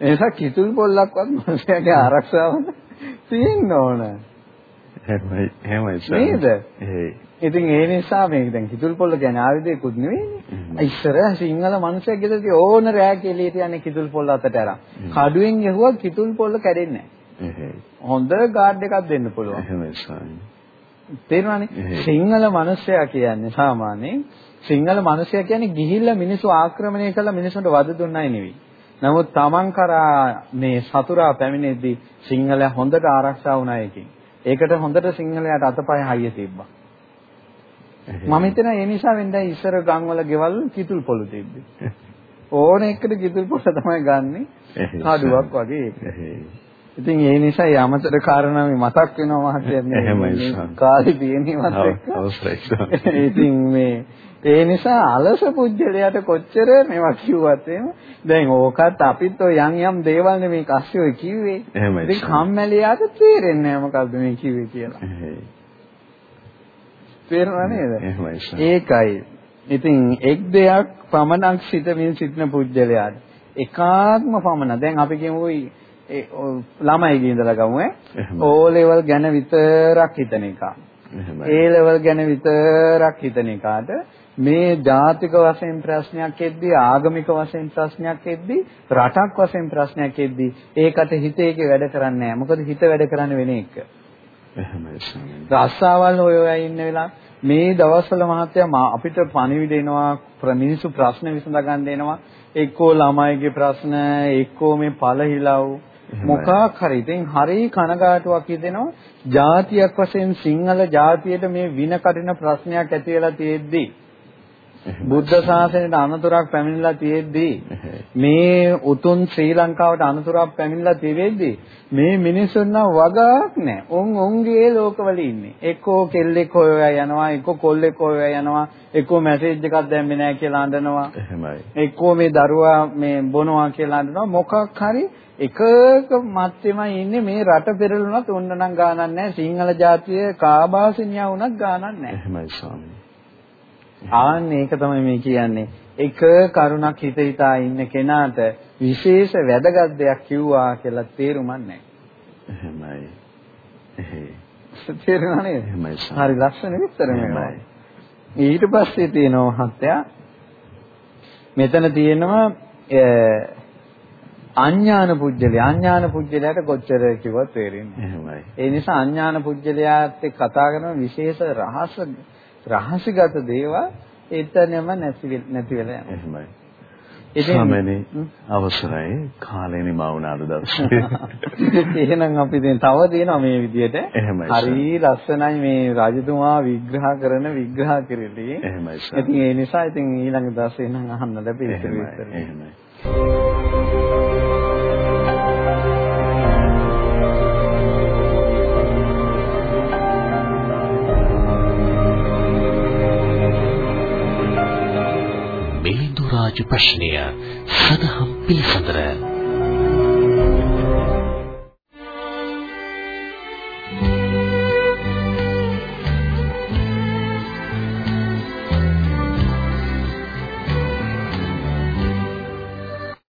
එනිසා කිතුල් පොල්ලක්වත් මනුස්සයාගේ ආරක්ෂාව තියෙන්න ඕන. එහෙමයි. එහෙමයි. නේද? ඉතින් ඒ නිසා මේක දැන් කිතුල් පොල්ල කියන්නේ ආයුධයකුත් නෙවෙයිනේ. ඉස්සර සිංහල මිනිස්සු ගෙදරදී ඕන රෑ කෙලියට යන්නේ කිතුල් පොල්ල අතට අරන්. කඩුවෙන් ගහුවා කිතුල් පොල්ල කැඩෙන්නේ නැහැ. හොඳ ගාඩ් එකක් දෙන්න පුළුවන්. එහෙමයි ස්වාමී. තේරුණානේ? සිංහල මිනිස්සයා කියන්නේ සාමාන්‍යයෙන් සිංහල මිනිස්සයා කියන්නේ ගිහිල්ලා මිනිස්සු ආක්‍රමණය කළා මිනිස්සුන්ට වද දුන්නයි නෙවෙයි. නමුත් Taman කරා මේ සතුරා පැමිණෙද්දී සිංහලයා හොඳට ආරක්ෂා වුණා එකකින්. ඒකට හොඳට සිංහලයාට අතපය හයිය තිබ්බා. මම හිතනවා ඒ නිසා වෙන්දයි ඉස්සර ගම්වල ගෙවල් කිතුල් පොළු තිබ්බේ. ඕන එකට කිතුල් පොළ තමයි ගන්නෙ. කඩුවක් වගේ. ඉතින් ඒ නිසා ඒ අමතර කාරණා මේ මතක් වෙනවා මහත්තයා මේ කාලේ තියෙනවත් එක්ක. ඉතින් මේ ඒ නිසා අලස පුජ්‍යලයට කොච්චර මේවා කිව්වත් එහෙම දැන් ඕකත් අපිත් ඔය යම් යම් දේවල් නෙමේ කස්සිය ඔය කිව්වේ. ඉතින් කම්මැලියාට තේරෙන්නේ නැහැ මොකද්ද මේ කිව්වේ කියලා. තේරුණා නේද? ඒකයි. ඉතින් එක් දෙයක් පමණක් සිතමින් සිටින පුජ්‍යලයාට එකාත්ම පමණ. දැන් අපි කියමු ළමයි ඉඳලා ගමු ඈ. ඕ ලෙවල් ගැන විතරක් හිතන එක. ඒ ලෙවල් ගැන විතරක් හිතන එකාට මේ ජාතික වශයෙන් ප්‍රශ්නයක් එද්දී ආගමික වශයෙන් ප්‍රශ්නයක් එද්දී රටක් වශයෙන් ප්‍රශ්නයක් එද්දී ඒකට හිතේක වැඩ කරන්නේ නැහැ. මොකද හිත වැඩ කරන්නේ වෙන එක. එහෙමයි. රස්සාවල් හොය හොය ඉන්න වෙලාව මේ දවස්වල මහත්තයා අපිට පණිවිඩ එනවා මිනිස්සු ප්‍රශ්න විසඳ ගන්න එනවා එක්කෝ ළමයිගේ ප්‍රශ්න එක්කෝ මේ පළහිලව්. මොකක් හරි. ඉතින් හරි කනගාටුවක් හිතෙනවා. ජාතියක් වශයෙන් සිංහල ජාතියට මේ වින කඩින ප්‍රශ්නයක් ඇති වෙලා තියෙද්දි බුද්ධ ශාසනයට අනතුරක් පැමිණලා තියෙද්දී මේ උතුම් ශ්‍රී ලංකාවට අනතුරක් පැමිණලා තියෙද්දී මේ මිනිසුන් නම් වගාවක් නැහැ. උන් උන්ගේ ලෝකවල ඉන්නේ. එක්කෝ කෙල්ලෙක් හොයවා යනවා, එක්කෝ කොල්ලෙක් හොයවා යනවා, එක්කෝ මැසේජ් එකක් දැම්මේ නැහැ කියලා අඬනවා. එහෙමයි. එක්කෝ මේ දරුවා මේ බොනවා කියලා අඬනවා. මොකක් හරි එකක මැත්තේමයි ඉන්නේ මේ රට පෙරළුණත් ඕන්න නම් ගානක් නැහැ. සිංහල ජාතිය කාබාසිනියා වුණත් ගානක් නැහැ. එහෙමයි ස්වාමී. ආන්න ඒක තමයි මේ කියන්නේ. එක කරුණක් හිත හිතා ඉන්න කෙනාට විශේෂ වැදගත් දෙයක් කිව්වා කියලා තේරුමක් නැහැ. එහෙමයි. තේරුණා නේද? හරි ලස්සන විස්තර මේකයි. ඊට පස්සේ තියෙනවා මහත්තයා මෙතන තියෙනවා අඥාන පුජ්‍යලයා අඥාන පුජ්‍යලයාට කොච්චර කිව්වත් තේරෙන්නේ එහෙමයි. ඒ නිසා අඥාන පුජ්‍යලයාත් එක්ක කතා කරන විශේෂ රහස රහසිගත දේවල් එතනම නැති නැති වෙලා යනවා. එහෙමයි. ස්වාමීනි අවසරයි කාලේ නිමා වුණාද දවසේ. එහෙනම් අපි දැන් තව දෙනවා මේ. එහෙමයි. හරි ලස්සනයි මේ රජතුමා විග්‍රහ කරන විග්‍රහ කිරීලි. එහෙමයි. ඉතින් ඒ නිසා ඉතින් ඊළඟ දවසේ නම් අහන්න ලැබෙයි. එහෙමයි. රාජ ප්‍රශ්නය සදහම් පිළිසඳර.